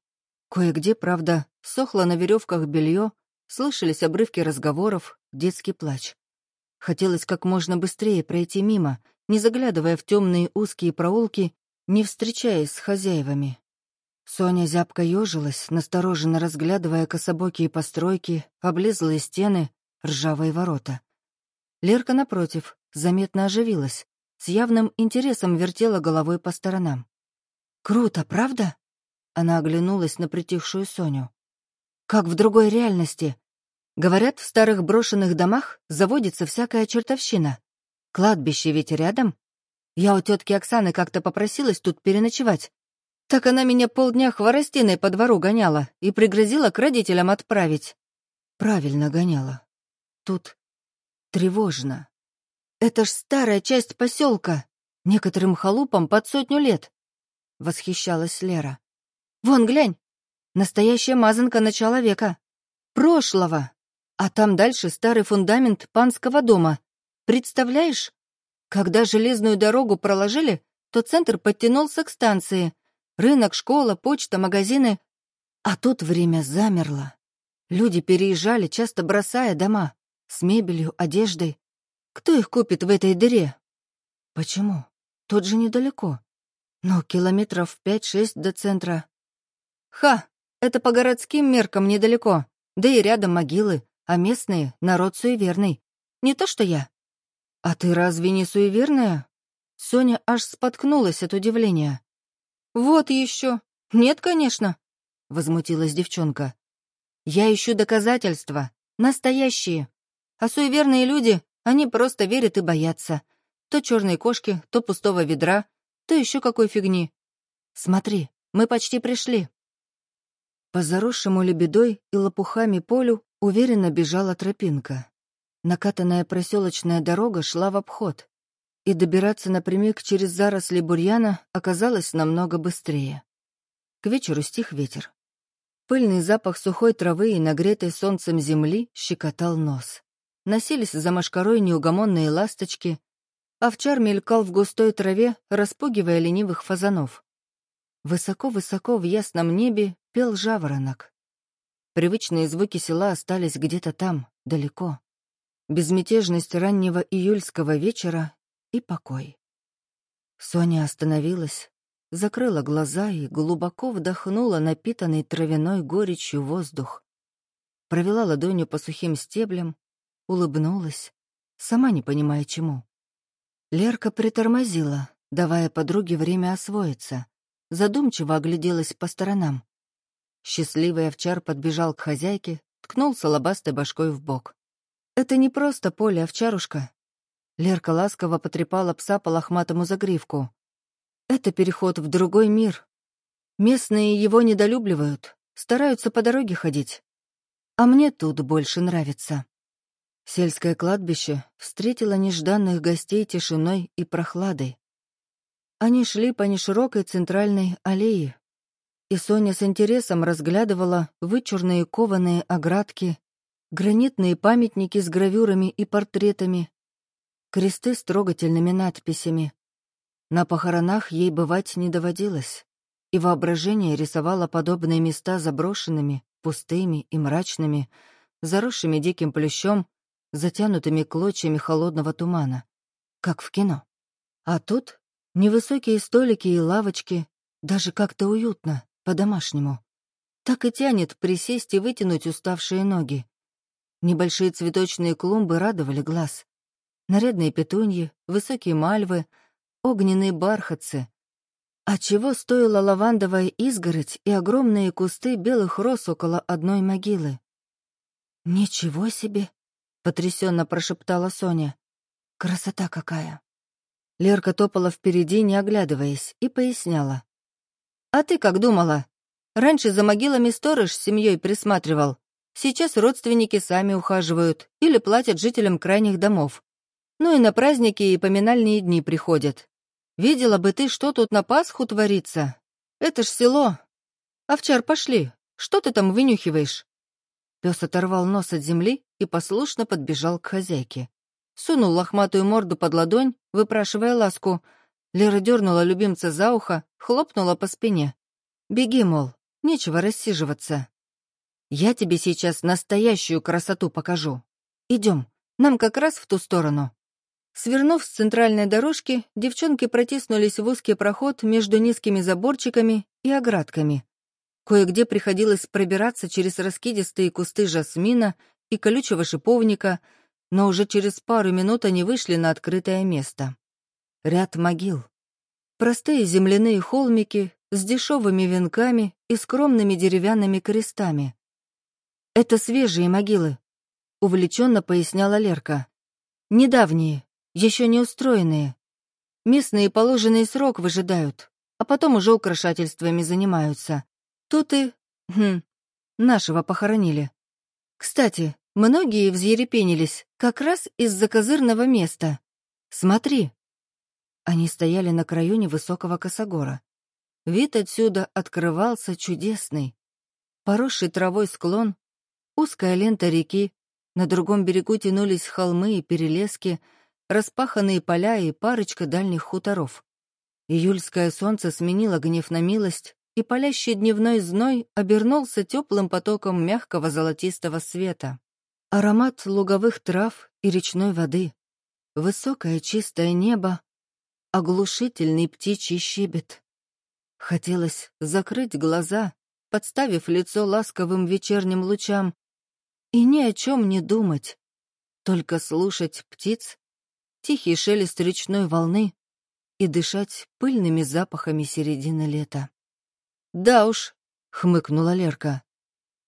Кое-где, правда, сохло на веревках белье, слышались обрывки разговоров, детский плач. Хотелось как можно быстрее пройти мимо, не заглядывая в темные узкие проулки, не встречаясь с хозяевами. Соня зябко ежилась, настороженно разглядывая кособокие постройки, облезлые стены, ржавые ворота. Лерка, напротив, заметно оживилась, с явным интересом вертела головой по сторонам. «Круто, правда?» Она оглянулась на притихшую Соню. «Как в другой реальности. Говорят, в старых брошенных домах заводится всякая чертовщина. Кладбище ведь рядом. Я у тетки Оксаны как-то попросилась тут переночевать. Так она меня полдня хворостиной по двору гоняла и пригрозила к родителям отправить. Правильно гоняла. Тут тревожно. Это ж старая часть поселка. Некоторым халупам под сотню лет. Восхищалась Лера. Вон, глянь. Настоящая мазанка начала века. Прошлого. А там дальше старый фундамент панского дома, Представляешь? Когда железную дорогу проложили, то центр подтянулся к станции. Рынок, школа, почта, магазины. А тут время замерло. Люди переезжали, часто бросая дома. С мебелью, одеждой. Кто их купит в этой дыре? Почему? Тут же недалеко. Но километров пять-шесть до центра. Ха! Это по городским меркам недалеко. Да и рядом могилы, а местные — народ суеверный. Не то что я. «А ты разве не суеверная?» Соня аж споткнулась от удивления. «Вот еще! Нет, конечно!» — возмутилась девчонка. «Я ищу доказательства. Настоящие. А суеверные люди, они просто верят и боятся. То черной кошки, то пустого ведра, то еще какой фигни. Смотри, мы почти пришли». По заросшему лебедой и лопухами полю уверенно бежала тропинка. Накатанная проселочная дорога шла в обход, и добираться напрямик через заросли бурьяна оказалось намного быстрее. К вечеру стих ветер. Пыльный запах сухой травы и нагретой солнцем земли щекотал нос. Носились за мошкарой неугомонные ласточки, овчар мелькал в густой траве, распугивая ленивых фазанов. Высоко-высоко в ясном небе пел жаворонок. Привычные звуки села остались где-то там, далеко безмятежность раннего июльского вечера и покой. Соня остановилась, закрыла глаза и глубоко вдохнула напитанный травяной горечью воздух. Провела ладонью по сухим стеблям, улыбнулась, сама не понимая чему. Лерка притормозила, давая подруге время освоиться, задумчиво огляделась по сторонам. Счастливый овчар подбежал к хозяйке, ткнулся лобастой башкой в бок. Это не просто поле, овчарушка. Лерка ласково потрепала пса по лохматому загривку. Это переход в другой мир. Местные его недолюбливают, стараются по дороге ходить. А мне тут больше нравится. Сельское кладбище встретило нежданных гостей тишиной и прохладой. Они шли по неширокой центральной аллее, и Соня с интересом разглядывала вычурные кованые оградки гранитные памятники с гравюрами и портретами, кресты с трогательными надписями. На похоронах ей бывать не доводилось, и воображение рисовало подобные места заброшенными, пустыми и мрачными, заросшими диким плющом, затянутыми клочьями холодного тумана, как в кино. А тут невысокие столики и лавочки, даже как-то уютно, по-домашнему. Так и тянет присесть и вытянуть уставшие ноги. Небольшие цветочные клумбы радовали глаз. Нарядные петуньи, высокие мальвы, огненные бархатцы. А чего стоила лавандовая изгородь и огромные кусты белых роз около одной могилы? «Ничего себе!» — потрясенно прошептала Соня. «Красота какая!» Лерка топала впереди, не оглядываясь, и поясняла. «А ты как думала? Раньше за могилами сторож с семьей присматривал. Сейчас родственники сами ухаживают или платят жителям крайних домов. Ну и на праздники и поминальные дни приходят. Видела бы ты, что тут на Пасху творится. Это ж село. Овчар, пошли. Что ты там вынюхиваешь?» Пес оторвал нос от земли и послушно подбежал к хозяйке сунул лохматую морду под ладонь, выпрашивая ласку. Лера дернула любимца за ухо, хлопнула по спине. «Беги, мол, нечего рассиживаться. Я тебе сейчас настоящую красоту покажу. Идем, нам как раз в ту сторону». Свернув с центральной дорожки, девчонки протиснулись в узкий проход между низкими заборчиками и оградками. Кое-где приходилось пробираться через раскидистые кусты жасмина и колючего шиповника — но уже через пару минут они вышли на открытое место. Ряд могил. Простые земляные холмики с дешевыми венками и скромными деревянными крестами. «Это свежие могилы», — увлеченно поясняла Лерка. «Недавние, еще не устроенные. Местные положенный срок выжидают, а потом уже украшательствами занимаются. Тут и... Хм, нашего похоронили. Кстати, Многие взъерепенились как раз из-за козырного места. Смотри. Они стояли на краю невысокого косогора. Вид отсюда открывался чудесный. Поросший травой склон, узкая лента реки, на другом берегу тянулись холмы и перелески, распаханные поля и парочка дальних хуторов. Июльское солнце сменило гнев на милость, и палящий дневной зной обернулся теплым потоком мягкого золотистого света. Аромат луговых трав и речной воды, высокое чистое небо, оглушительный птичий щебет. Хотелось закрыть глаза, подставив лицо ласковым вечерним лучам, и ни о чем не думать, только слушать птиц, тихий шелест речной волны и дышать пыльными запахами середины лета. «Да уж», — хмыкнула Лерка,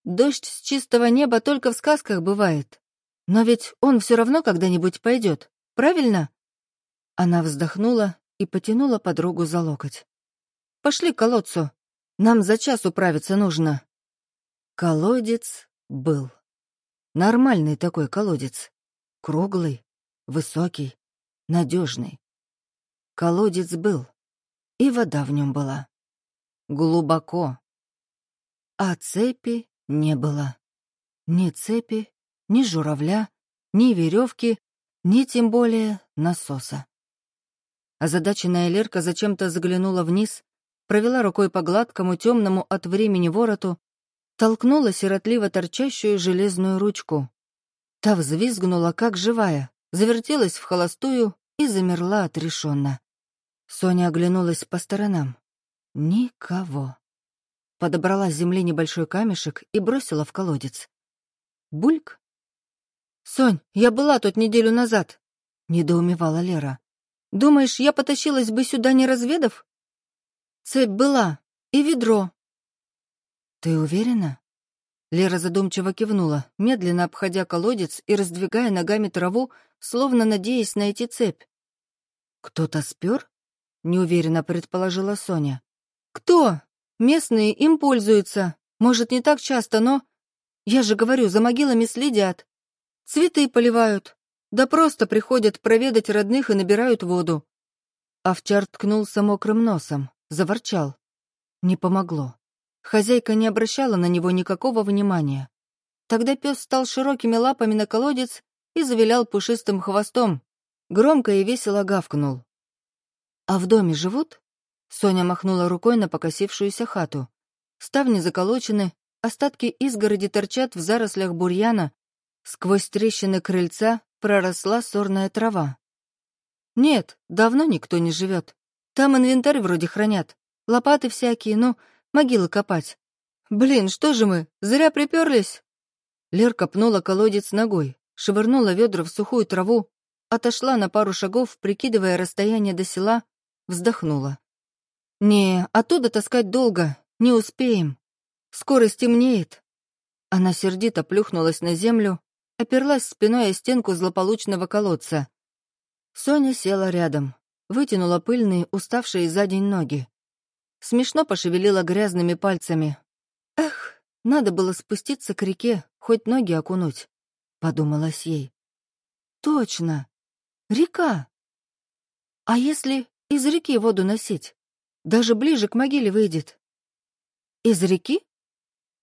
Дождь с чистого неба только в сказках бывает. Но ведь он все равно когда-нибудь пойдет, правильно? Она вздохнула и потянула подругу за локоть. «Пошли к колодцу. Нам за час управиться нужно». Колодец был. Нормальный такой колодец. Круглый, высокий, надежный. Колодец был, и вода в нем была. Глубоко. А цепи не было. Ни цепи, ни журавля, ни веревки, ни тем более насоса. Озадаченная Лерка зачем-то заглянула вниз, провела рукой по гладкому, темному от времени вороту, толкнула сиротливо торчащую железную ручку. Та взвизгнула, как живая, завертелась в холостую и замерла отрешенно. Соня оглянулась по сторонам. Никого подобрала с земли небольшой камешек и бросила в колодец. Бульк. «Сонь, я была тут неделю назад», — недоумевала Лера. «Думаешь, я потащилась бы сюда, не разведав?» «Цепь была. И ведро». «Ты уверена?» Лера задумчиво кивнула, медленно обходя колодец и раздвигая ногами траву, словно надеясь найти цепь. «Кто-то спер?» — неуверенно предположила Соня. «Кто?» Местные им пользуются. Может, не так часто, но... Я же говорю, за могилами следят. Цветы поливают. Да просто приходят проведать родных и набирают воду. Овчар ткнулся мокрым носом, заворчал. Не помогло. Хозяйка не обращала на него никакого внимания. Тогда пес стал широкими лапами на колодец и завилял пушистым хвостом. Громко и весело гавкнул. «А в доме живут?» Соня махнула рукой на покосившуюся хату. Ставни заколочены, остатки изгороди торчат в зарослях бурьяна, сквозь трещины крыльца проросла сорная трава. «Нет, давно никто не живет. Там инвентарь вроде хранят. лопаты всякие, ну, могилы копать. Блин, что же мы, зря приперлись? Лерка пнула колодец ногой, швырнула ведра в сухую траву, отошла на пару шагов, прикидывая расстояние до села, вздохнула. «Не, оттуда таскать долго, не успеем. Скоро стемнеет». Она сердито плюхнулась на землю, оперлась спиной о стенку злополучного колодца. Соня села рядом, вытянула пыльные, уставшие за день ноги. Смешно пошевелила грязными пальцами. «Эх, надо было спуститься к реке, хоть ноги окунуть», — подумалась ей. «Точно! Река! А если из реки воду носить? Даже ближе к могиле выйдет». «Из реки?»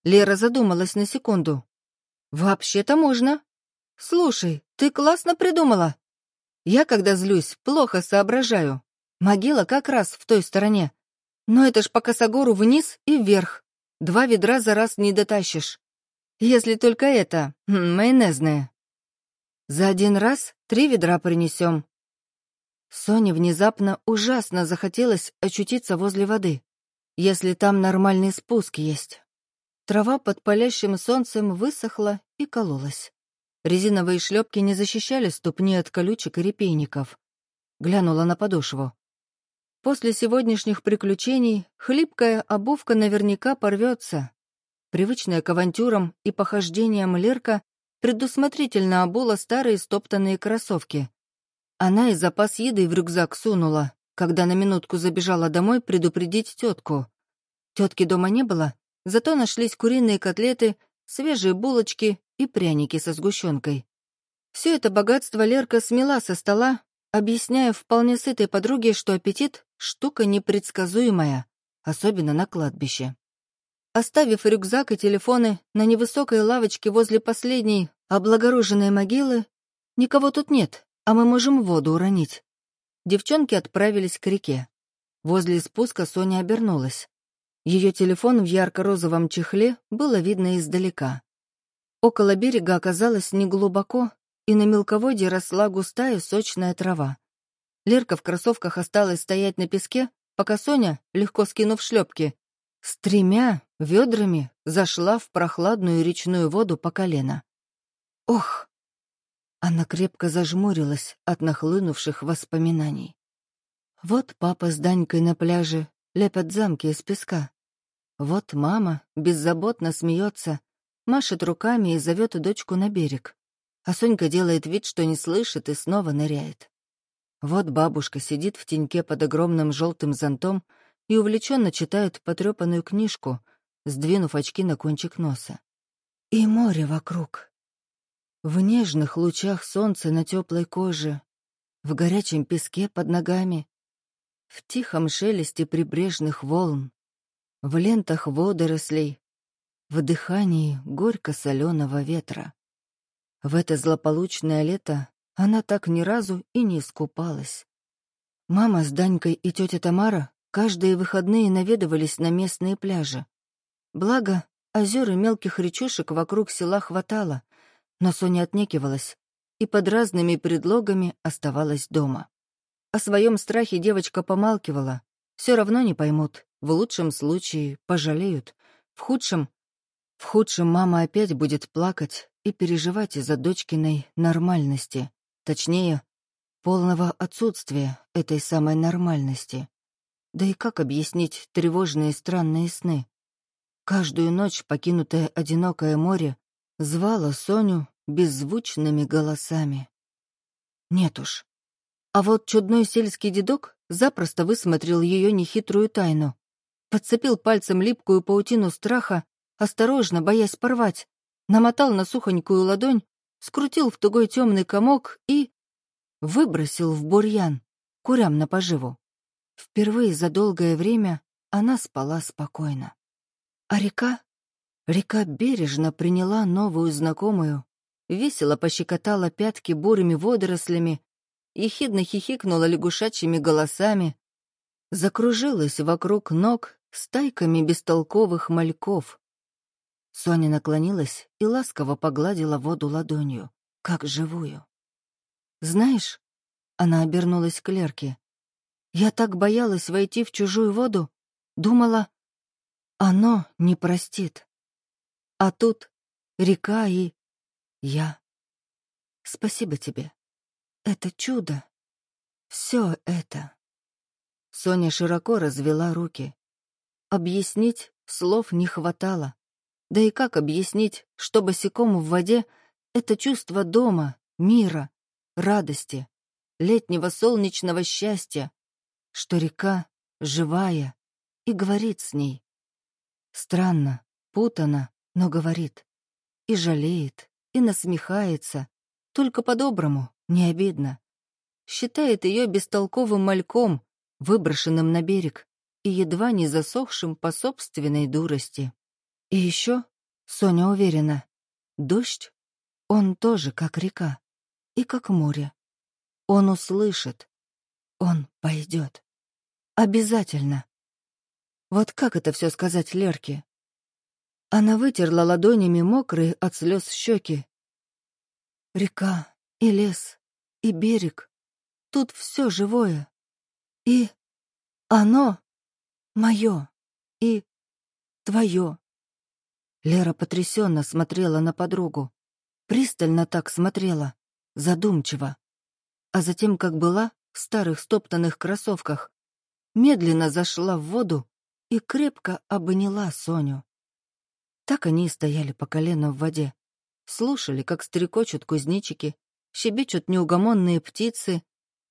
Лера задумалась на секунду. «Вообще-то можно. Слушай, ты классно придумала. Я, когда злюсь, плохо соображаю. Могила как раз в той стороне. Но это ж по косогору вниз и вверх. Два ведра за раз не дотащишь. Если только это, майонезное. За один раз три ведра принесем. Соне внезапно ужасно захотелось очутиться возле воды, если там нормальный спуск есть. Трава под палящим солнцем высохла и кололась. Резиновые шлепки не защищали ступни от колючек и репейников. Глянула на подошву. После сегодняшних приключений хлипкая обувка наверняка порвется. Привычная к авантюрам и похождениям Лерка предусмотрительно обула старые стоптанные кроссовки. Она и запас еды в рюкзак сунула, когда на минутку забежала домой предупредить тетку. Тетки дома не было, Зато нашлись куриные котлеты, свежие булочки и пряники со сгущенкой. Все это богатство Лерка смела со стола, объясняя вполне сытой подруге, что аппетит — штука непредсказуемая, особенно на кладбище. Оставив рюкзак и телефоны на невысокой лавочке возле последней облагороженной могилы, никого тут нет, а мы можем воду уронить. Девчонки отправились к реке. Возле спуска Соня обернулась. Ее телефон в ярко-розовом чехле было видно издалека. Около берега оказалось неглубоко, и на мелководье росла густая сочная трава. Лерка в кроссовках осталась стоять на песке, пока Соня, легко скинув шлепки, с тремя ведрами зашла в прохладную речную воду по колено. Ох! Она крепко зажмурилась от нахлынувших воспоминаний. Вот папа с Данькой на пляже лепят замки из песка. Вот мама беззаботно смеется, машет руками и зовет дочку на берег. А Сонька делает вид, что не слышит, и снова ныряет. Вот бабушка сидит в теньке под огромным желтым зонтом и увлеченно читает потрепанную книжку, сдвинув очки на кончик носа. И море вокруг. В нежных лучах солнца на теплой коже, в горячем песке под ногами, в тихом шелесте прибрежных волн, в лентах водорослей, в дыхании горько-соленого ветра. В это злополучное лето она так ни разу и не искупалась. Мама с Данькой и тетя Тамара каждые выходные наведывались на местные пляжи. Благо, озер и мелких речушек вокруг села хватало, но Соня отнекивалась и под разными предлогами оставалась дома. О своем страхе девочка помалкивала. Все равно не поймут. В лучшем случае пожалеют. В худшем... В худшем мама опять будет плакать и переживать из-за дочкиной нормальности. Точнее, полного отсутствия этой самой нормальности. Да и как объяснить тревожные странные сны? Каждую ночь покинутое одинокое море звало Соню беззвучными голосами. Нет уж, а вот чудной сельский дедок запросто высмотрел ее нехитрую тайну. Подцепил пальцем липкую паутину страха, осторожно, боясь порвать, намотал на сухонькую ладонь, скрутил в тугой темный комок и... выбросил в бурьян, курям на поживу. Впервые за долгое время она спала спокойно. А река? Река бережно приняла новую знакомую, весело пощекотала пятки бурыми водорослями, ехидно хихикнула лягушачьими голосами, закружилась вокруг ног стайками бестолковых мальков. Соня наклонилась и ласково погладила воду ладонью, как живую. «Знаешь...» — она обернулась к Лерке. «Я так боялась войти в чужую воду, Думала, оно не простит. А тут река и я. Спасибо тебе. Это чудо. Все это. Соня широко развела руки. Объяснить слов не хватало. Да и как объяснить, что босиком в воде — это чувство дома, мира, радости, летнего солнечного счастья, что река живая и говорит с ней. Странно, путано, но говорит. И жалеет, и насмехается, только по-доброму, не обидно. Считает ее бестолковым мальком, выброшенным на берег и едва не засохшим по собственной дурости. И еще, Соня уверена, дождь, он тоже как река и как море. Он услышит, он пойдет. Обязательно. Вот как это все сказать Лерке? Она вытерла ладонями мокрые от слез щеки. Река и лес и берег. Тут все живое. И оно мое и твое. Лера потрясенно смотрела на подругу. Пристально так смотрела, задумчиво. А затем, как была, в старых стоптанных кроссовках, медленно зашла в воду и крепко обняла Соню. Так они и стояли по колено в воде, слушали, как стрекочут кузнечики, щебечут неугомонные птицы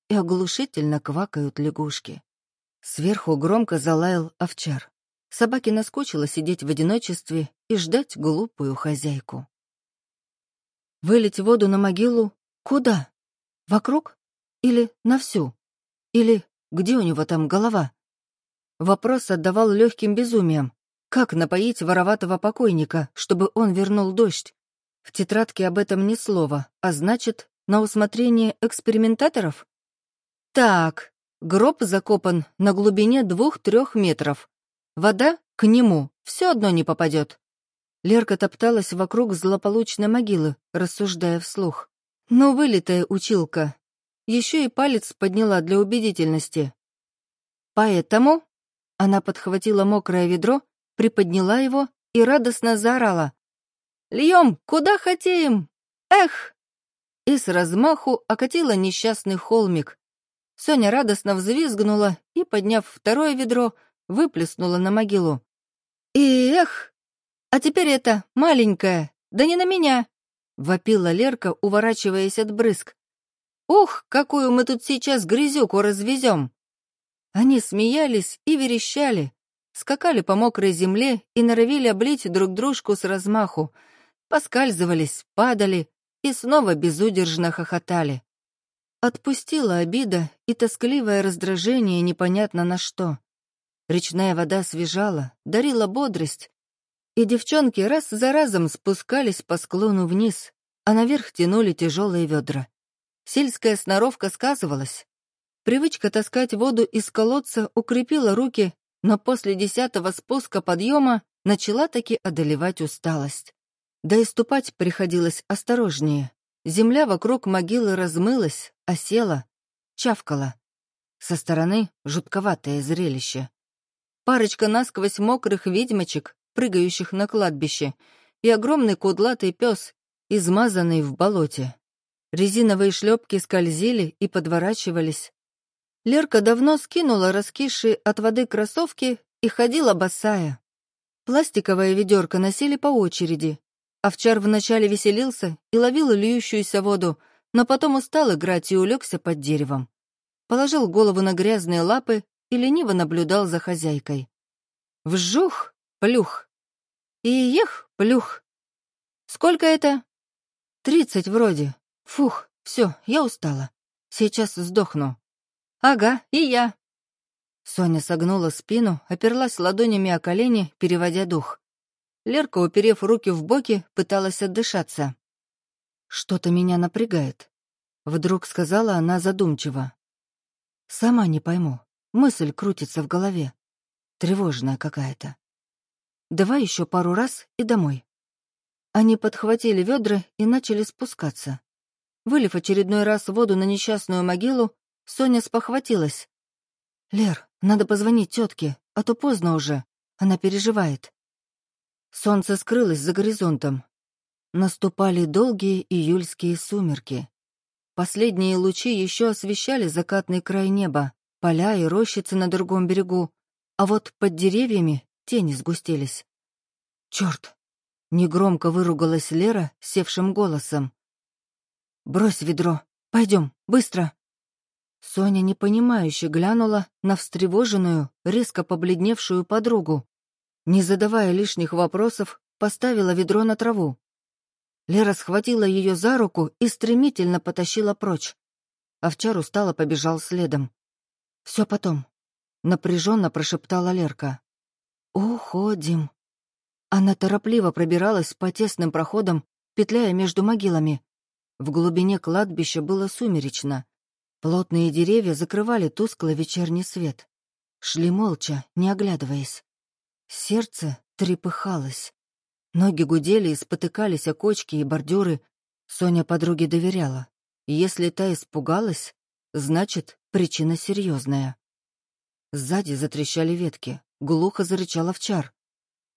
и оглушительно квакают лягушки. Сверху громко залаял овчар. Собаке наскучило сидеть в одиночестве и ждать глупую хозяйку. Вылить воду на могилу куда? Вокруг? Или на всю? Или где у него там голова? Вопрос отдавал легким безумием. Как напоить вороватого покойника, чтобы он вернул дождь? В тетрадке об этом ни слова, а значит, на усмотрение экспериментаторов? Так, Гроб закопан на глубине двух-трех метров. Вода к нему все одно не попадет. Лерка топталась вокруг злополучной могилы, рассуждая вслух. Ну, вылитая училка. Еще и палец подняла для убедительности. Поэтому она подхватила мокрое ведро, приподняла его и радостно заорала. «Льем, куда хотим! Эх!» И с размаху окатила несчастный холмик, Соня радостно взвизгнула и, подняв второе ведро, выплеснула на могилу. «И эх! А теперь это, маленькая, да не на меня!» — вопила Лерка, уворачиваясь от брызг. «Ух, какую мы тут сейчас грязюку развезем!» Они смеялись и верещали, скакали по мокрой земле и норовили облить друг дружку с размаху, поскальзывались, падали и снова безудержно хохотали. Отпустила обида и тоскливое раздражение непонятно на что. Речная вода свежала, дарила бодрость, и девчонки раз за разом спускались по склону вниз, а наверх тянули тяжелые ведра. Сельская сноровка сказывалась. Привычка таскать воду из колодца укрепила руки, но после десятого спуска подъема начала таки одолевать усталость. Да и ступать приходилось осторожнее. Земля вокруг могилы размылась, осела, чавкала. Со стороны жутковатое зрелище. Парочка насквозь мокрых ведьмочек, прыгающих на кладбище, и огромный кудлатый пес, измазанный в болоте. Резиновые шлепки скользили и подворачивались. Лерка давно скинула раскисшие от воды кроссовки и ходила босая. Пластиковое ведерко носили по очереди, Овчар вначале веселился и ловил льющуюся воду, но потом устал играть и улегся под деревом. Положил голову на грязные лапы и лениво наблюдал за хозяйкой. Вжух, плюх. И ех, плюх. Сколько это? Тридцать вроде. Фух, все, я устала. Сейчас сдохну. Ага, и я. Соня согнула спину, оперлась ладонями о колени, переводя дух. Лерка, уперев руки в боки, пыталась отдышаться. «Что-то меня напрягает», — вдруг сказала она задумчиво. «Сама не пойму. Мысль крутится в голове. Тревожная какая-то. Давай еще пару раз и домой». Они подхватили ведра и начали спускаться. Вылив очередной раз воду на несчастную могилу, Соня спохватилась. «Лер, надо позвонить тетке, а то поздно уже. Она переживает. Солнце скрылось за горизонтом. Наступали долгие июльские сумерки. Последние лучи еще освещали закатный край неба, поля и рощицы на другом берегу, а вот под деревьями тени сгустились. «Черт!» — негромко выругалась Лера севшим голосом. «Брось ведро! Пойдем, быстро!» Соня непонимающе глянула на встревоженную, резко побледневшую подругу. Не задавая лишних вопросов, поставила ведро на траву. Лера схватила ее за руку и стремительно потащила прочь. Овчар устало побежал следом. Все потом», — напряженно прошептала Лерка. «Уходим». Она торопливо пробиралась по тесным проходам, петляя между могилами. В глубине кладбища было сумеречно. Плотные деревья закрывали тусклый вечерний свет. Шли молча, не оглядываясь. Сердце трепыхалось. Ноги гудели и спотыкались о кочки и бордюры. Соня подруге доверяла. Если та испугалась, значит, причина серьезная. Сзади затрещали ветки, глухо зарычал овчар.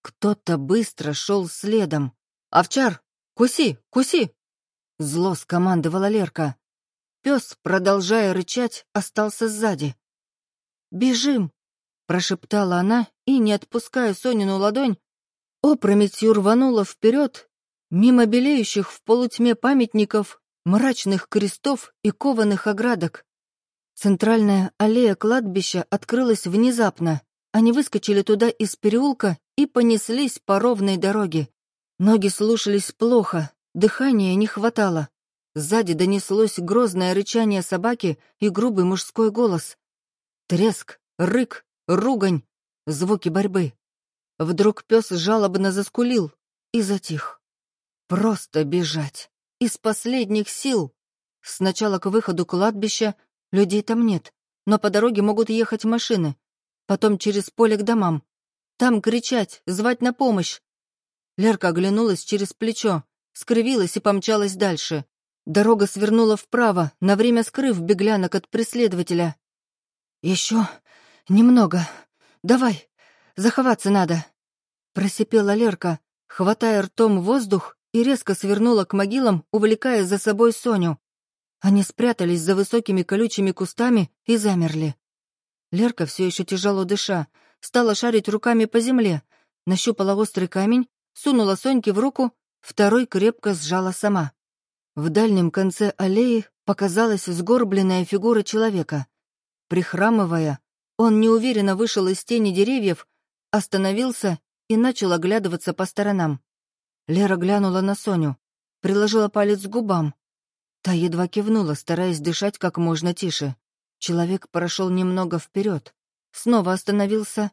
Кто-то быстро шел следом. «Овчар! Куси! Куси!» Зло скомандовала Лерка. Пес, продолжая рычать, остался сзади. «Бежим!» — прошептала она и, не отпуская Сонину ладонь, опрометью рванула вперед, мимо белеющих в полутьме памятников, мрачных крестов и кованых оградок. Центральная аллея кладбища открылась внезапно. Они выскочили туда из переулка и понеслись по ровной дороге. Ноги слушались плохо, дыхания не хватало. Сзади донеслось грозное рычание собаки и грубый мужской голос. Треск, рык, ругань, звуки борьбы. Вдруг пес жалобно заскулил и затих. Просто бежать. Из последних сил. Сначала к выходу кладбища людей там нет, но по дороге могут ехать машины. Потом через поле к домам. Там кричать, звать на помощь. Лерка оглянулась через плечо, скривилась и помчалась дальше. Дорога свернула вправо, на время скрыв беглянок от преследователя. «Еще немного. Давай, заховаться надо», — просипела Лерка, хватая ртом воздух и резко свернула к могилам, увлекая за собой Соню. Они спрятались за высокими колючими кустами и замерли. Лерка, все еще тяжело дыша, стала шарить руками по земле, нащупала острый камень, сунула Соньке в руку, второй крепко сжала сама. В дальнем конце аллеи показалась сгорбленная фигура человека. Прихрамывая, он неуверенно вышел из тени деревьев, остановился и начал оглядываться по сторонам. Лера глянула на Соню, приложила палец к губам. Та едва кивнула, стараясь дышать как можно тише. Человек прошел немного вперед, снова остановился,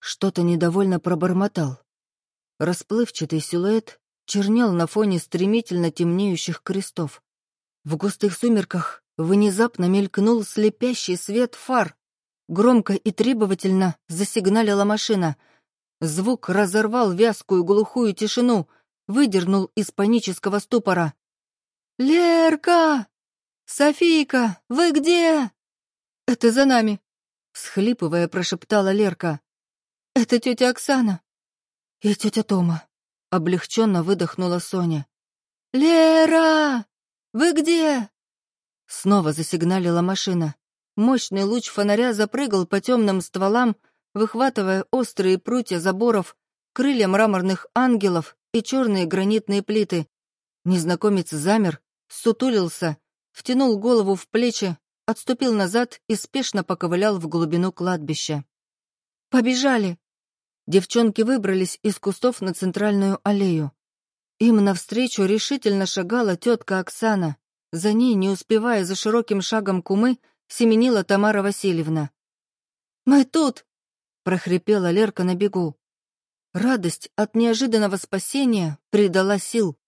что-то недовольно пробормотал. Расплывчатый силуэт чернел на фоне стремительно темнеющих крестов. В густых сумерках внезапно мелькнул слепящий свет фар. Громко и требовательно засигналила машина. Звук разорвал вязкую глухую тишину, выдернул из панического ступора. «Лерка! Софийка, вы где?» «Это за нами!» — схлипывая, прошептала Лерка. «Это тетя Оксана и тетя Тома». Облегченно выдохнула Соня. «Лера! Вы где?» Снова засигналила машина. Мощный луч фонаря запрыгал по темным стволам, выхватывая острые прутья заборов, крылья мраморных ангелов и черные гранитные плиты. Незнакомец замер, сутулился, втянул голову в плечи, отступил назад и спешно поковылял в глубину кладбища. «Побежали!» Девчонки выбрались из кустов на центральную аллею. Им навстречу решительно шагала тетка Оксана. За ней, не успевая за широким шагом кумы, семенила Тамара Васильевна. «Мы тут!» — прохрипела Лерка на бегу. Радость от неожиданного спасения придала сил.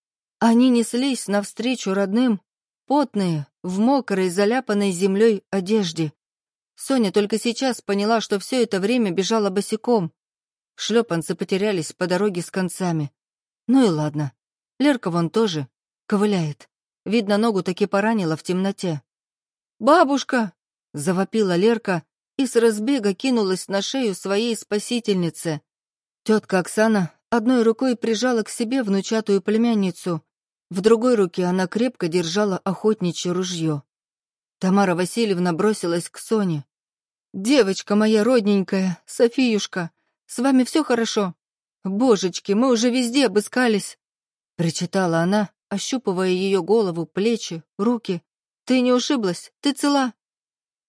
Они неслись навстречу родным, потные, в мокрой, заляпанной землей одежде. Соня только сейчас поняла, что все это время бежала босиком, Шлепанцы потерялись по дороге с концами. Ну и ладно. Лерка вон тоже ковыляет. Видно, ногу таки поранила в темноте. «Бабушка!» — завопила Лерка и с разбега кинулась на шею своей спасительницы. Тетка Оксана одной рукой прижала к себе внучатую племянницу, в другой руке она крепко держала охотничье ружье. Тамара Васильевна бросилась к Соне. «Девочка моя родненькая, Софиюшка, с вами все хорошо? Божечки, мы уже везде обыскались!» Причитала она, ощупывая ее голову, плечи, руки. «Ты не ушиблась? Ты цела?»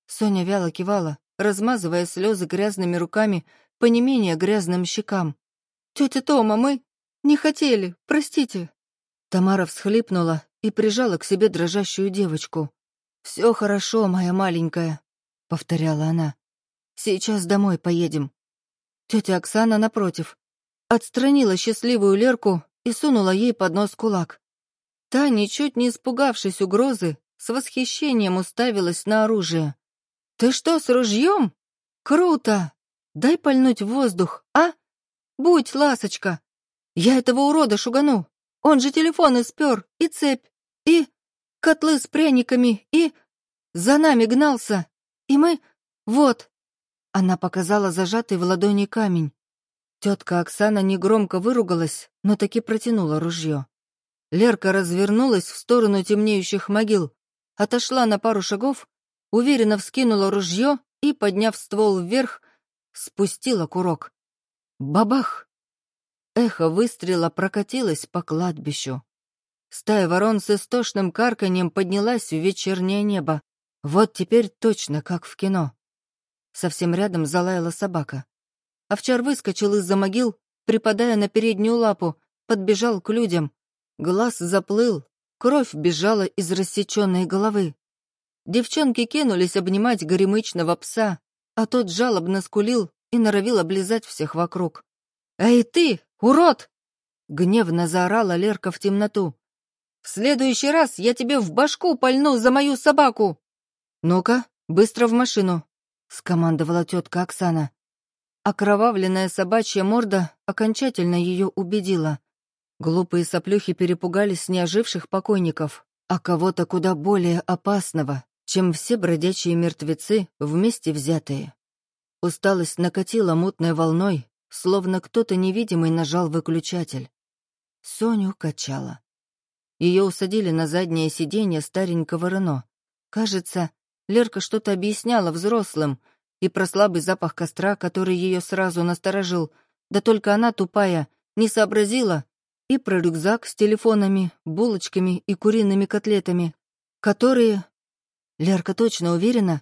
Соня вяло кивала, размазывая слезы грязными руками по не менее грязным щекам. «Тетя Тома, мы не хотели, простите, Тамара всхлипнула и прижала к себе дрожащую девочку. «Все хорошо, моя маленькая», — повторяла она. «Сейчас домой поедем». Тетя Оксана, напротив, отстранила счастливую Лерку и сунула ей под нос кулак. Та, ничуть не испугавшись угрозы, с восхищением уставилась на оружие. «Ты что, с ружьем? Круто! Дай пальнуть в воздух, а? Будь, ласочка! Я этого урода шугану, он же телефон испер, и цепь, и котлы с пряниками, и... За нами гнался. И мы... Вот. Она показала зажатый в ладони камень. Тетка Оксана негромко выругалась, но таки протянула ружье. Лерка развернулась в сторону темнеющих могил, отошла на пару шагов, уверенно вскинула ружье и, подняв ствол вверх, спустила курок. Бабах! Эхо выстрела прокатилось по кладбищу. Стая ворон с истошным карканьем поднялась в вечернее небо. Вот теперь точно как в кино. Совсем рядом залаяла собака. Овчар выскочил из-за могил, припадая на переднюю лапу, подбежал к людям. Глаз заплыл, кровь бежала из рассеченной головы. Девчонки кинулись обнимать горемычного пса, а тот жалобно скулил и норовил облизать всех вокруг. «Эй ты, «Урод!» — гневно заорала Лерка в темноту. «В следующий раз я тебе в башку пальну за мою собаку!» «Ну-ка, быстро в машину!» — скомандовала тетка Оксана. Окровавленная собачья морда окончательно ее убедила. Глупые соплюхи перепугались неоживших покойников, а кого-то куда более опасного, чем все бродячие мертвецы вместе взятые. Усталость накатила мутной волной, словно кто-то невидимый нажал выключатель. Соню качала. Ее усадили на заднее сиденье старенького Рено. Кажется, Лерка что-то объясняла взрослым, и про слабый запах костра, который ее сразу насторожил, да только она, тупая, не сообразила, и про рюкзак с телефонами, булочками и куриными котлетами, которые... Лерка точно уверена,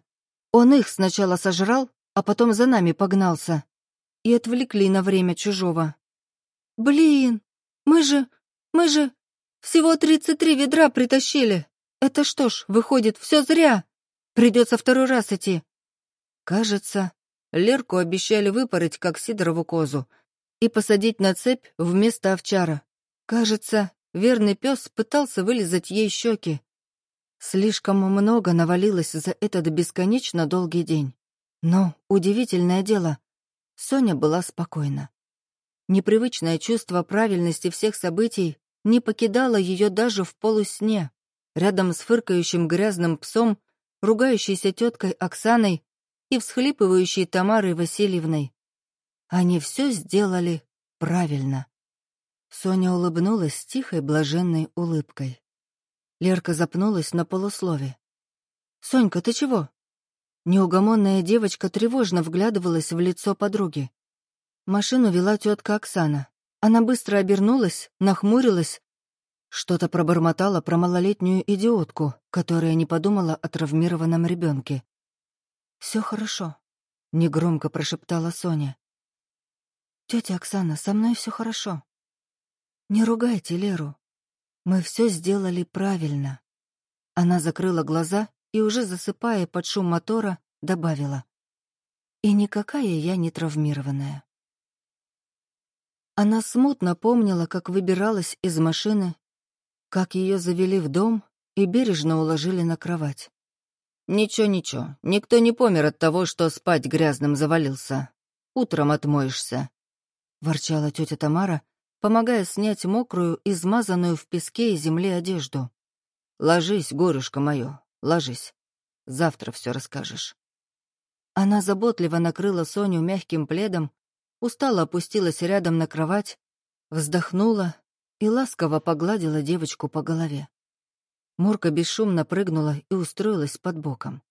он их сначала сожрал, а потом за нами погнался и отвлекли на время чужого. «Блин, мы же... мы же... всего тридцать три ведра притащили. Это что ж, выходит, все зря. Придется второй раз идти». Кажется, Лерку обещали выпороть, как Сидорову козу, и посадить на цепь вместо овчара. Кажется, верный пес пытался вылизать ей щеки. Слишком много навалилось за этот бесконечно долгий день. Но, удивительное дело, Соня была спокойна. Непривычное чувство правильности всех событий не покидало ее даже в полусне, рядом с фыркающим грязным псом, ругающейся теткой Оксаной и всхлипывающей Тамарой Васильевной. Они все сделали правильно. Соня улыбнулась тихой блаженной улыбкой. Лерка запнулась на полуслове. «Сонька, ты чего?» Неугомонная девочка тревожно вглядывалась в лицо подруги. Машину вела тетка Оксана. Она быстро обернулась, нахмурилась, что-то пробормотала про малолетнюю идиотку, которая не подумала о травмированном ребенке. Все хорошо», — негромко прошептала Соня. «Тетя Оксана, со мной все хорошо. Не ругайте Леру. Мы все сделали правильно». Она закрыла глаза и уже засыпая под шум мотора, добавила. «И никакая я не травмированная». Она смутно помнила, как выбиралась из машины, как ее завели в дом и бережно уложили на кровать. «Ничего-ничего, никто не помер от того, что спать грязным завалился. Утром отмоешься», — ворчала тетя Тамара, помогая снять мокрую, измазанную в песке и земле одежду. «Ложись, горюшка мое, Ложись. Завтра все расскажешь». Она заботливо накрыла Соню мягким пледом, устало опустилась рядом на кровать, вздохнула и ласково погладила девочку по голове. Мурка бесшумно прыгнула и устроилась под боком.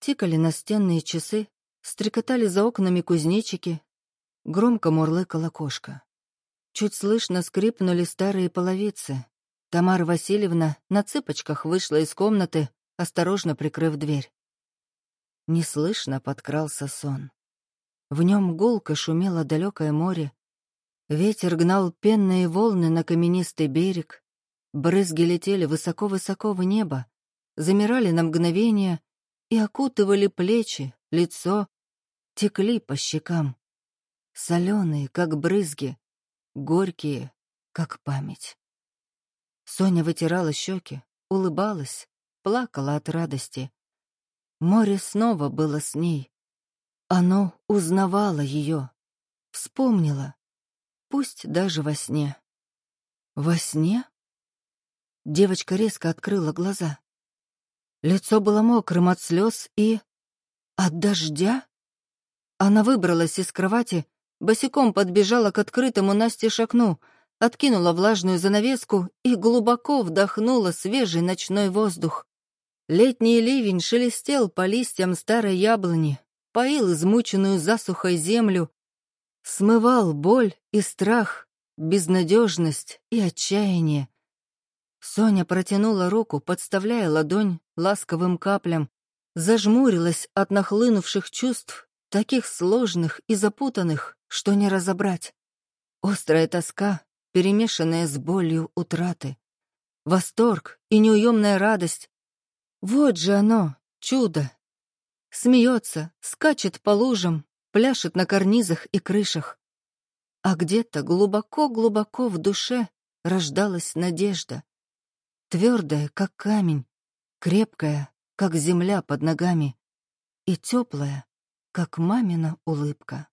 Тикали настенные часы, стрекотали за окнами кузнечики, громко мурлыкала кошка. Чуть слышно скрипнули старые половицы. Тамара Васильевна на цыпочках вышла из комнаты, осторожно прикрыв дверь. Неслышно подкрался сон. В нем гулко шумело далекое море. Ветер гнал пенные волны на каменистый берег. Брызги летели высоко-высоко в небо, замирали на мгновение и окутывали плечи, лицо, текли по щекам. Соленые, как брызги, горькие, как память. Соня вытирала щеки, улыбалась, плакала от радости. Море снова было с ней. Оно узнавало ее, вспомнило, пусть даже во сне. Во сне? Девочка резко открыла глаза. Лицо было мокрым от слез и... от дождя? Она выбралась из кровати, босиком подбежала к открытому Насте окну, откинула влажную занавеску и глубоко вдохнула свежий ночной воздух. Летний ливень шелестел по листьям старой яблони, поил измученную засухой землю, смывал боль и страх, безнадежность и отчаяние. Соня протянула руку, подставляя ладонь ласковым каплям, зажмурилась от нахлынувших чувств, таких сложных и запутанных, что не разобрать. Острая тоска, перемешанная с болью утраты. Восторг и неуемная радость, вот же оно, чудо. Смеется, скачет по лужам, пляшет на карнизах и крышах. А где-то глубоко-глубоко в душе рождалась надежда. Твердая, как камень, крепкая, как земля под ногами, и теплая, как мамина улыбка.